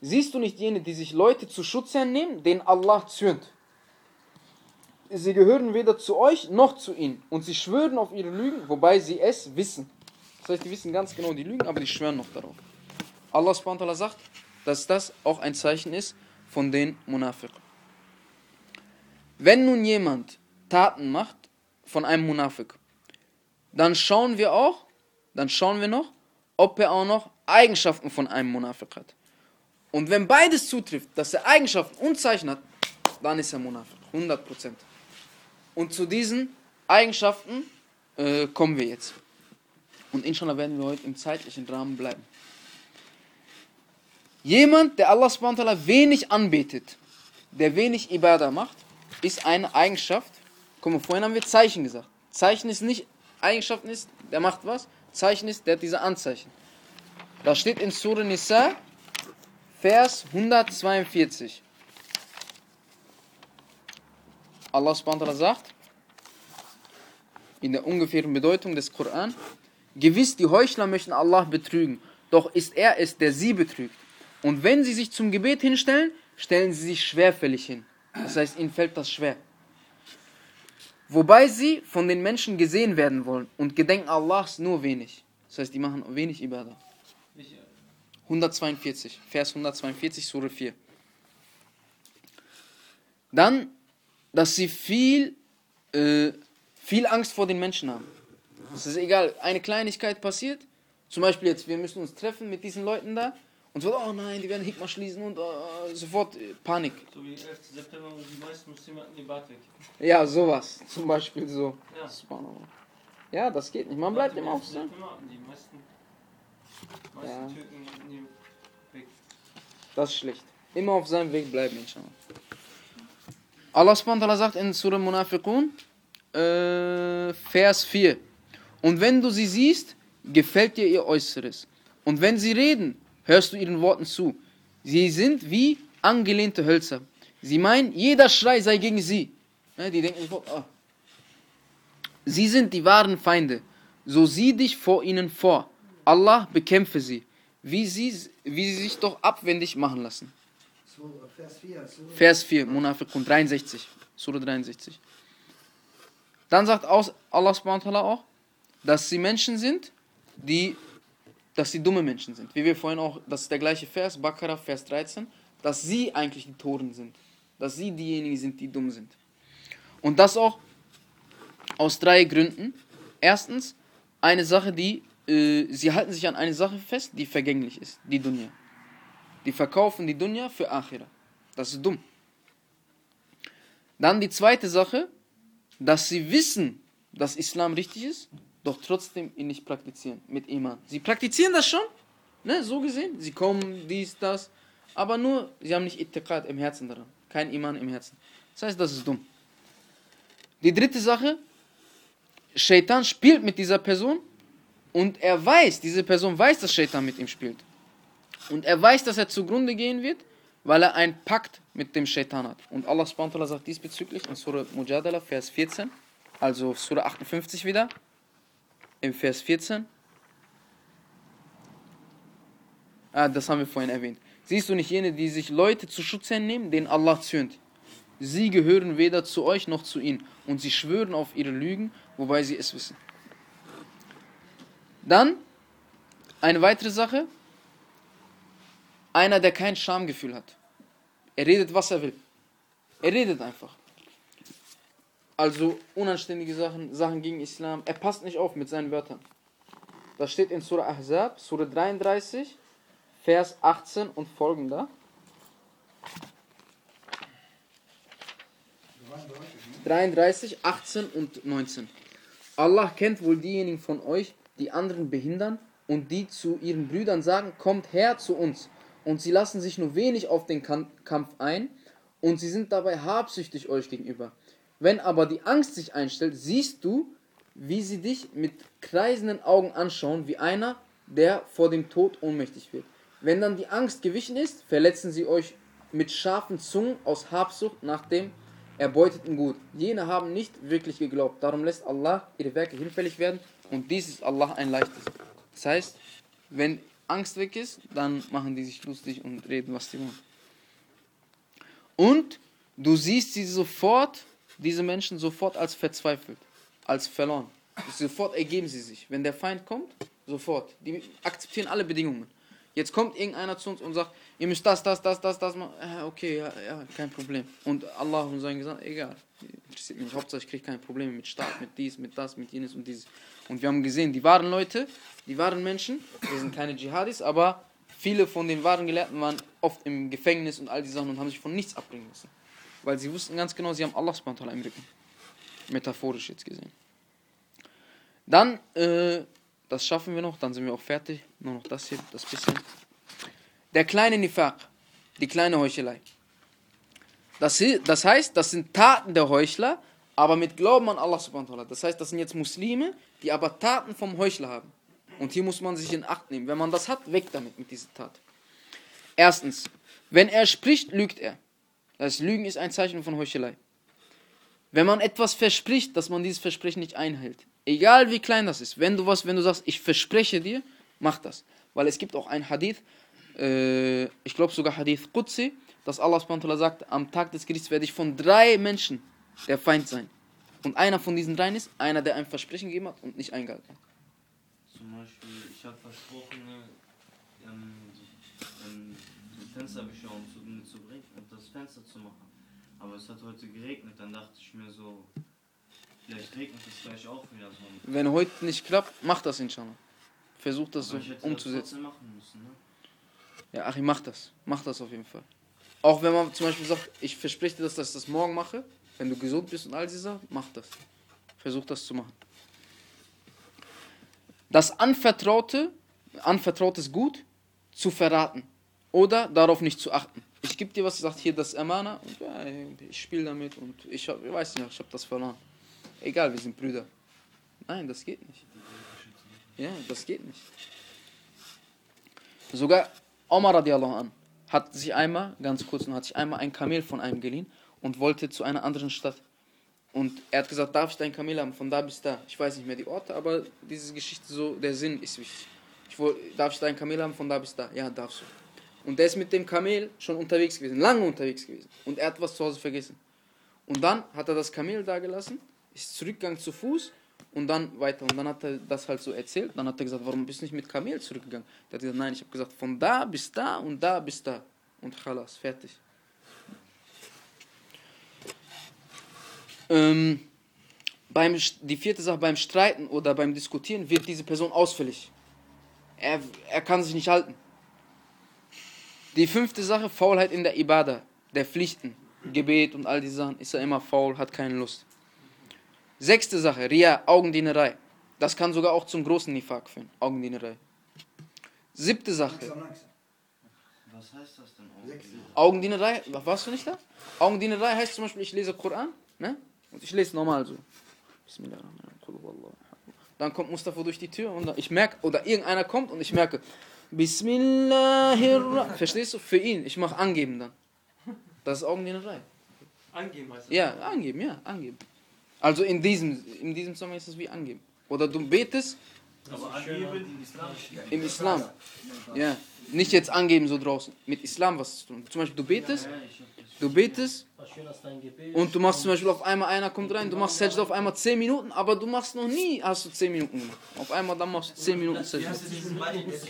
Siehst du nicht jene, die sich Leute zu Schutz nehmen, denen Allah zürnt? Sie gehören weder zu euch noch zu ihnen. Und sie schwören auf ihre Lügen, wobei sie es wissen. Das heißt, die wissen ganz genau die Lügen, aber die schwören noch darauf. Allah subhanahu sagt, dass das auch ein Zeichen ist von den Munafiq. Wenn nun jemand Taten macht von einem Munafiq, dann schauen wir auch, dann schauen wir noch, ob er auch noch Eigenschaften von einem Munafiq hat. Und wenn beides zutrifft, dass er Eigenschaften und Zeichen hat, dann ist er Munafiq. 100%. Und zu diesen Eigenschaften äh, kommen wir jetzt. Und inshallah werden wir heute im zeitlichen Rahmen bleiben. Jemand, der Allah ta'ala wenig anbetet, der wenig Ibadah macht, ist eine Eigenschaft. Guck mal, vorhin haben wir Zeichen gesagt. Zeichen ist nicht, Eigenschaften ist, der macht was. Zeichen ist, der hat diese Anzeichen. Das steht in Surah Nisa, Vers 142. Allah subhanahu sagt, in der ungefähren Bedeutung des Koran, gewiss die Heuchler möchten Allah betrügen, doch ist er es, der sie betrügt. Und wenn sie sich zum Gebet hinstellen, stellen sie sich schwerfällig hin. Das heißt, ihnen fällt das schwer. Wobei sie von den Menschen gesehen werden wollen und gedenken Allahs nur wenig. Das heißt, die machen wenig Ibadah. Ich, 142, Vers 142, Surah 4. Dann, dass sie viel, äh, viel Angst vor den Menschen haben. Es ist egal, eine Kleinigkeit passiert, zum Beispiel jetzt, wir müssen uns treffen mit diesen Leuten da und so, oh nein, die werden Hikmah schließen und äh, sofort äh, Panik. so wie 11. September, wo die meisten Muslime hatten die Bart weg. Ja, sowas, zum Beispiel so. Ja. Ja, das geht nicht, man bleibt Die immer Ja. Das ist schlecht. Immer auf seinem Weg bleiben, inshallah. Allah subhanahu sagt in Surah Munafiqun, äh, Vers 4. Und wenn du sie siehst, gefällt dir ihr Äußeres. Und wenn sie reden, hörst du ihren Worten zu. Sie sind wie angelehnte Hölzer. Sie meinen, jeder Schrei sei gegen sie. Ne, die denken ah. Sie sind die wahren Feinde. So sieh dich vor ihnen vor. Allah bekämpfe sie, wie sie, wie sie sich doch abwendig machen lassen. Vers 4. So, Vers 4, Munafiqun 63, Surah 63. Dann sagt Allah subhanahu auch, dass sie Menschen sind, die, dass sie dumme Menschen sind. Wie wir vorhin auch, das ist der gleiche Vers, Baqarah, Vers 13, dass sie eigentlich die Toren sind. Dass sie diejenigen sind, die dumm sind. Und das auch aus drei Gründen. Erstens, eine Sache, die, äh, sie halten sich an eine Sache fest, die vergänglich ist, die Dunya. Die verkaufen die Dunya für Akhira. Das ist dumm. Dann die zweite Sache, dass sie wissen, dass Islam richtig ist, doch trotzdem ihn nicht praktizieren mit Iman. Sie praktizieren das schon, ne, so gesehen. Sie kommen, dies, das, aber nur, sie haben nicht Ittiqad im Herzen daran. Kein Iman im Herzen. Das heißt, das ist dumm. Die dritte Sache, Shaitan spielt mit dieser Person und er weiß, diese Person weiß, dass Shaitan mit ihm spielt. Und er weiß, dass er zugrunde gehen wird, weil er einen Pakt mit dem Shaitan hat. Und Allah subhanahu sagt diesbezüglich in Surah Mujadala, Vers 14, also Surah 58 wieder, im Vers 14. Ah, das haben wir vorhin erwähnt. Siehst du nicht jene, die sich Leute zu Schutz nehmen, denen Allah zürnt? Sie gehören weder zu euch noch zu ihnen und sie schwören auf ihre Lügen, wobei sie es wissen. Dann eine weitere Sache. Einer, der kein Schamgefühl hat. Er redet, was er will. Er redet einfach. Also unanständige Sachen, Sachen gegen Islam. Er passt nicht auf mit seinen Wörtern. Das steht in Surah Ahzab, Surah 33, Vers 18 und folgender. 33, 18 und 19. Allah kennt wohl diejenigen von euch, die anderen behindern und die zu ihren Brüdern sagen, kommt her zu uns. Und sie lassen sich nur wenig auf den Kam- Kampf ein und sie sind dabei habsüchtig euch gegenüber. Wenn aber die Angst sich einstellt, siehst du, wie sie dich mit kreisenden Augen anschauen, wie einer, der vor dem Tod ohnmächtig wird. Wenn dann die Angst gewichen ist, verletzen sie euch mit scharfen Zungen aus Habsucht nach dem erbeuteten Gut. Jene haben nicht wirklich geglaubt. Darum lässt Allah ihre Werke hinfällig werden und dies ist Allah ein leichtes. Das heißt, wenn Angst weg ist, dann machen die sich lustig und reden, was sie wollen. Und du siehst sie sofort, diese Menschen sofort als verzweifelt, als verloren. Sofort ergeben sie sich. Wenn der Feind kommt, sofort. Die akzeptieren alle Bedingungen. Jetzt kommt irgendeiner zu uns und sagt, ihr müsst das, das, das, das, das machen. Äh, okay, ja, ja, kein Problem. Und Allah und sein gesagt, egal. Interessiert mich. Hauptsache, ich kriege keine Probleme mit Staat, mit dies, mit das, mit jenes und dieses. Und wir haben gesehen, die wahren Leute, die wahren Menschen, wir sind keine Dschihadis, aber viele von den wahren Gelehrten waren oft im Gefängnis und all die Sachen und haben sich von nichts abbringen lassen. Weil sie wussten ganz genau, sie haben Allah im Rücken. Metaphorisch jetzt gesehen. Dann, äh, das schaffen wir noch, dann sind wir auch fertig. Nur noch das hier, das bisschen. Der kleine Nifaq, die kleine Heuchelei. Das, das heißt, das sind Taten der Heuchler, aber mit Glauben an Allah subhanahu wa ta'ala. Das heißt, das sind jetzt Muslime, die aber Taten vom Heuchler haben. Und hier muss man sich in Acht nehmen. Wenn man das hat, weg damit mit dieser Tat. Erstens, wenn er spricht, lügt er. Das heißt, Lügen ist ein Zeichen von Heuchelei. Wenn man etwas verspricht, dass man dieses Versprechen nicht einhält, egal wie klein das ist, wenn du was, wenn du sagst, ich verspreche dir, mach das. Weil es gibt auch ein Hadith, äh, ich glaube sogar Hadith Qudsi, dass Allah sagt, am Tag des Gerichts werde ich von drei Menschen der Feind sein. Und einer von diesen dreien ist einer, der ein Versprechen gegeben hat und nicht eingehalten hat. Zum Beispiel, ich habe versprochen, ähm, ähm, Fensterbeschauung zu, mitzubringen und das Fenster zu machen. Aber es hat heute geregnet, dann dachte ich mir so, vielleicht regnet es gleich auch wieder so. Wenn heute nicht klappt, mach das inshallah. Versuch das so Aber ich hätte umzusetzen. das müssen, ne? Ja, Achim, mach das. Mach das auf jeden Fall. Auch wenn man zum Beispiel sagt, ich verspreche dir, dass ich das morgen mache, wenn du gesund bist und all diese Sachen, mach das. Versuch das zu machen. Das Anvertraute, anvertrautes Gut zu verraten oder darauf nicht zu achten. Ich gebe dir was, sagt hier das Amana und ja, ich spiele damit und ich, hab, ich weiß nicht, ich habe das verloren. Egal, wir sind Brüder. Nein, das geht nicht. Ja, das geht nicht. Sogar Omar radiallahu an hat sich einmal, ganz kurz, noch, hat sich einmal ein Kamel von einem geliehen und wollte zu einer anderen Stadt. Und er hat gesagt, darf ich dein Kamel haben, von da bis da. Ich weiß nicht mehr die Orte, aber diese Geschichte so, der Sinn ist wichtig. Ich woll, darf ich dein Kamel haben, von da bis da? Ja, darfst du. Und der ist mit dem Kamel schon unterwegs gewesen, lange unterwegs gewesen. Und er hat was zu Hause vergessen. Und dann hat er das Kamel da gelassen, ist zurückgegangen zu Fuß und dann weiter. Und dann hat er das halt so erzählt. Dann hat er gesagt, warum bist du nicht mit Kamel zurückgegangen? Der hat gesagt, nein, ich habe gesagt, von da bis da und da bis da. Und khalas, fertig. Ähm, beim, die vierte Sache, beim Streiten oder beim Diskutieren wird diese Person ausfällig. Er, er kann sich nicht halten. Die fünfte Sache, Faulheit in der Ibadah, der Pflichten, Gebet und all diese Sachen, ist er immer faul, hat keine Lust. Sechste Sache, Ria, Augendienerei. Das kann sogar auch zum großen Nifak führen, Augendienerei. Siebte Sache. Was heißt das denn. Augendienerei, wa- warst du nicht da? Augendienerei heißt zum Beispiel, ich lese Koran, ne? Und ich lese normal so. Dann kommt Mustafa durch die Tür und dann, ich merke, oder irgendeiner kommt und ich merke, Bismillahirrahmanirrahim. Verstehst du? Für ihn. Ich mache angeben dann. Das ist Augendienerei. Angeben heißt das. Ja, angeben, ja, angeben. Also in diesem, in diesem Song ist es wie angeben. Oder du betest Aber angeben in Islam. im Islam. Ja, nicht jetzt angeben so draußen. Mit Islam was zu tun. Zum Beispiel du betest, du betest und du machst zum Beispiel auf einmal einer kommt rein, du machst Sajda auf einmal 10 Minuten, aber du machst noch nie, hast du 10 Minuten gemacht. Auf einmal dann machst du 10 Minuten Sajda. XY ist.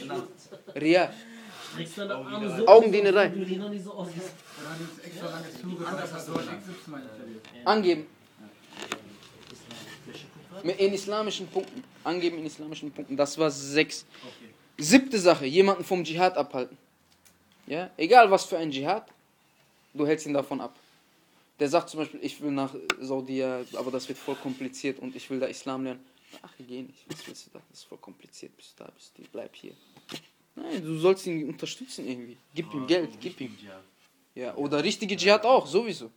Angeben. In islamischen Punkten. Angeben in islamischen Punkten. Das war sechs. Okay. Siebte Sache, jemanden vom Dschihad abhalten. Ja, egal was für ein Dschihad, du hältst ihn davon ab. Der sagt zum Beispiel, ich will nach Saudi, aber das wird voll kompliziert und ich will da Islam lernen. Ach, geh nicht, was willst du da? Das ist voll kompliziert, bis du da bist, bleib hier. Nein, du sollst ihn unterstützen irgendwie. Gib ihm Geld, gib ihm. Ja, oder richtige Dschihad auch, sowieso.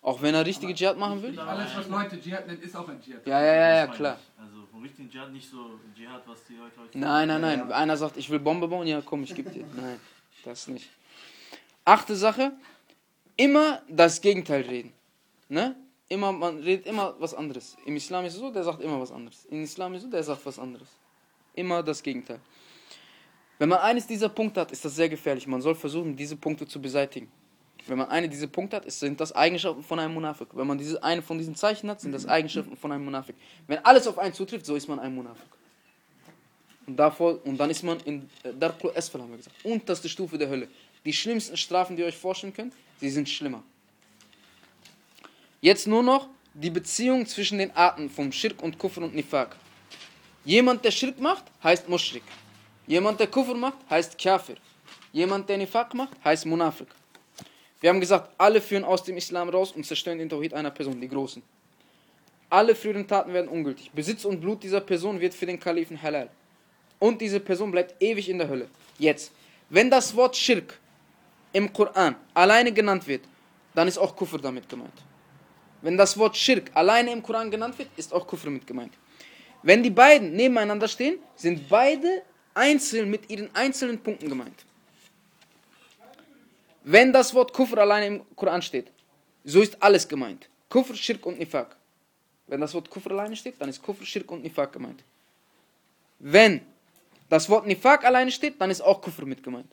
Auch wenn er richtige Dschihad machen will. Alles, was Leute Dschihad nennt, ist auch ein Dschihad. Ja, ja, ja, ja, klar. Also vom richtigen Dschihad nicht so Dschihad, was die Leute heute. Nein, nein, nein. Einer sagt, ich will Bombe bauen, ja komm, ich geb dir. Nein, das nicht. Achte Sache, immer das Gegenteil reden. Ne? Immer, man redet immer was anderes. Im Islam ist es so, der sagt immer was anderes. Im Islam ist es so, der sagt was anderes. Immer das Gegenteil. Wenn man eines dieser Punkte hat, ist das sehr gefährlich. Man soll versuchen, diese Punkte zu beseitigen. Wenn man eine dieser Punkte hat, sind das Eigenschaften von einem Monafik. Wenn man diese eine von diesen Zeichen hat, sind das Eigenschaften von einem Monafik. Wenn alles auf einen zutrifft, so ist man ein Monafik. Und, davor, und dann ist man in äh, Darkul Esfal, haben wir gesagt. Unterste Stufe der Hölle. Die schlimmsten Strafen, die ihr euch vorstellen könnt, sie sind schlimmer. Jetzt nur noch die Beziehung zwischen den Arten vom Schirk und Kufr und Nifaq. Jemand, der Schirk macht, heißt Mushrik. Jemand, der Kufr macht, heißt Kafir. Jemand, der Nifaq macht, heißt Munafik. Wir haben gesagt, alle führen aus dem Islam raus und zerstören den Tawhid einer Person, die Großen. Alle früheren Taten werden ungültig. Besitz und Blut dieser Person wird für den Kalifen halal. Und diese Person bleibt ewig in der Hölle. Jetzt, wenn das Wort Schirk im Koran alleine genannt wird, dann ist auch Kufr damit gemeint. Wenn das Wort Schirk alleine im Koran genannt wird, ist auch Kufr mit gemeint. Wenn die beiden nebeneinander stehen, sind beide einzeln mit ihren einzelnen Punkten gemeint. Wenn das Wort Kufr alleine im Koran steht, so ist alles gemeint. Kufr, Schirk und Nifaq. Wenn das Wort Kufr alleine steht, dann ist Kufr, Schirk und Nifaq gemeint. Wenn das Wort Nifaq alleine steht, dann ist auch Kufr mit gemeint.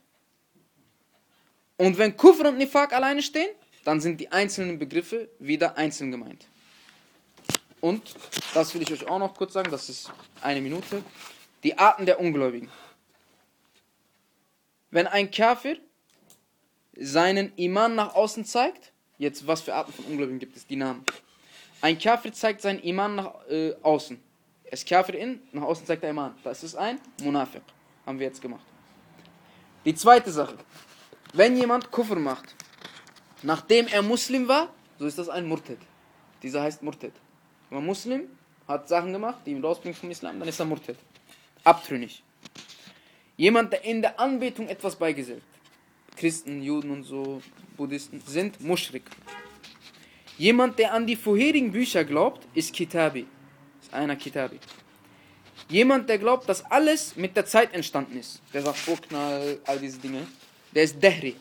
Und wenn Kufr und Nifaq alleine stehen, dann sind die einzelnen Begriffe wieder einzeln gemeint. Und, das will ich euch auch noch kurz sagen, das ist eine Minute, die Arten der Ungläubigen. Wenn ein Kafir seinen Iman nach außen zeigt, jetzt was für Arten von Ungläubigen gibt es, die Namen. Ein Kafir zeigt seinen Iman nach äh, außen. Er ist Kafir in, nach außen zeigt er Iman. Das ist ein Munafiq. Haben wir jetzt gemacht. Die zweite Sache. Wenn jemand Kufr macht, nachdem er Muslim war, so ist das ein Murtad. Dieser heißt Murtad. Wenn man Muslim hat Sachen gemacht, die ihn rausbringen vom Islam, dann ist er Murtad. Abtrünnig. Jemand, der in der Anbetung etwas beigesellt. Christen, Juden und so, Buddhisten, sind Mushrik. Jemand, der an die vorherigen Bücher glaubt, ist Kitabi. Ist einer Kitabi. Jemand, der glaubt, dass alles mit der Zeit entstanden ist. Der sagt Urknall, all diese Dinge. Der ist Dehri.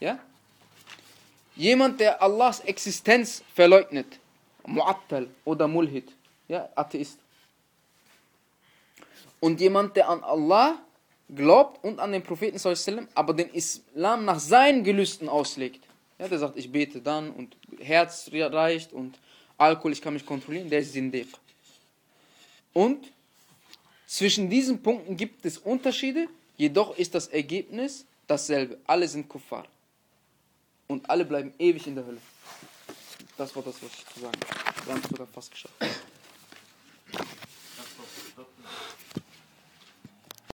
Ja? Jemand, der Allahs Existenz verleugnet. Mu'attal oder Mulhid. Ja, Atheist. Und jemand, der an Allah glaubt und an den Propheten, aber den Islam nach seinen Gelüsten auslegt. Ja, der sagt, ich bete dann und Herz reicht und Alkohol, ich kann mich kontrollieren, der ist Sindiq. Und zwischen diesen Punkten gibt es Unterschiede, jedoch ist das Ergebnis dasselbe. Alle sind Kuffar. Und alle bleiben ewig in der Hölle. Das war das, was ich zu sagen habe. Wir haben es sogar fast geschafft.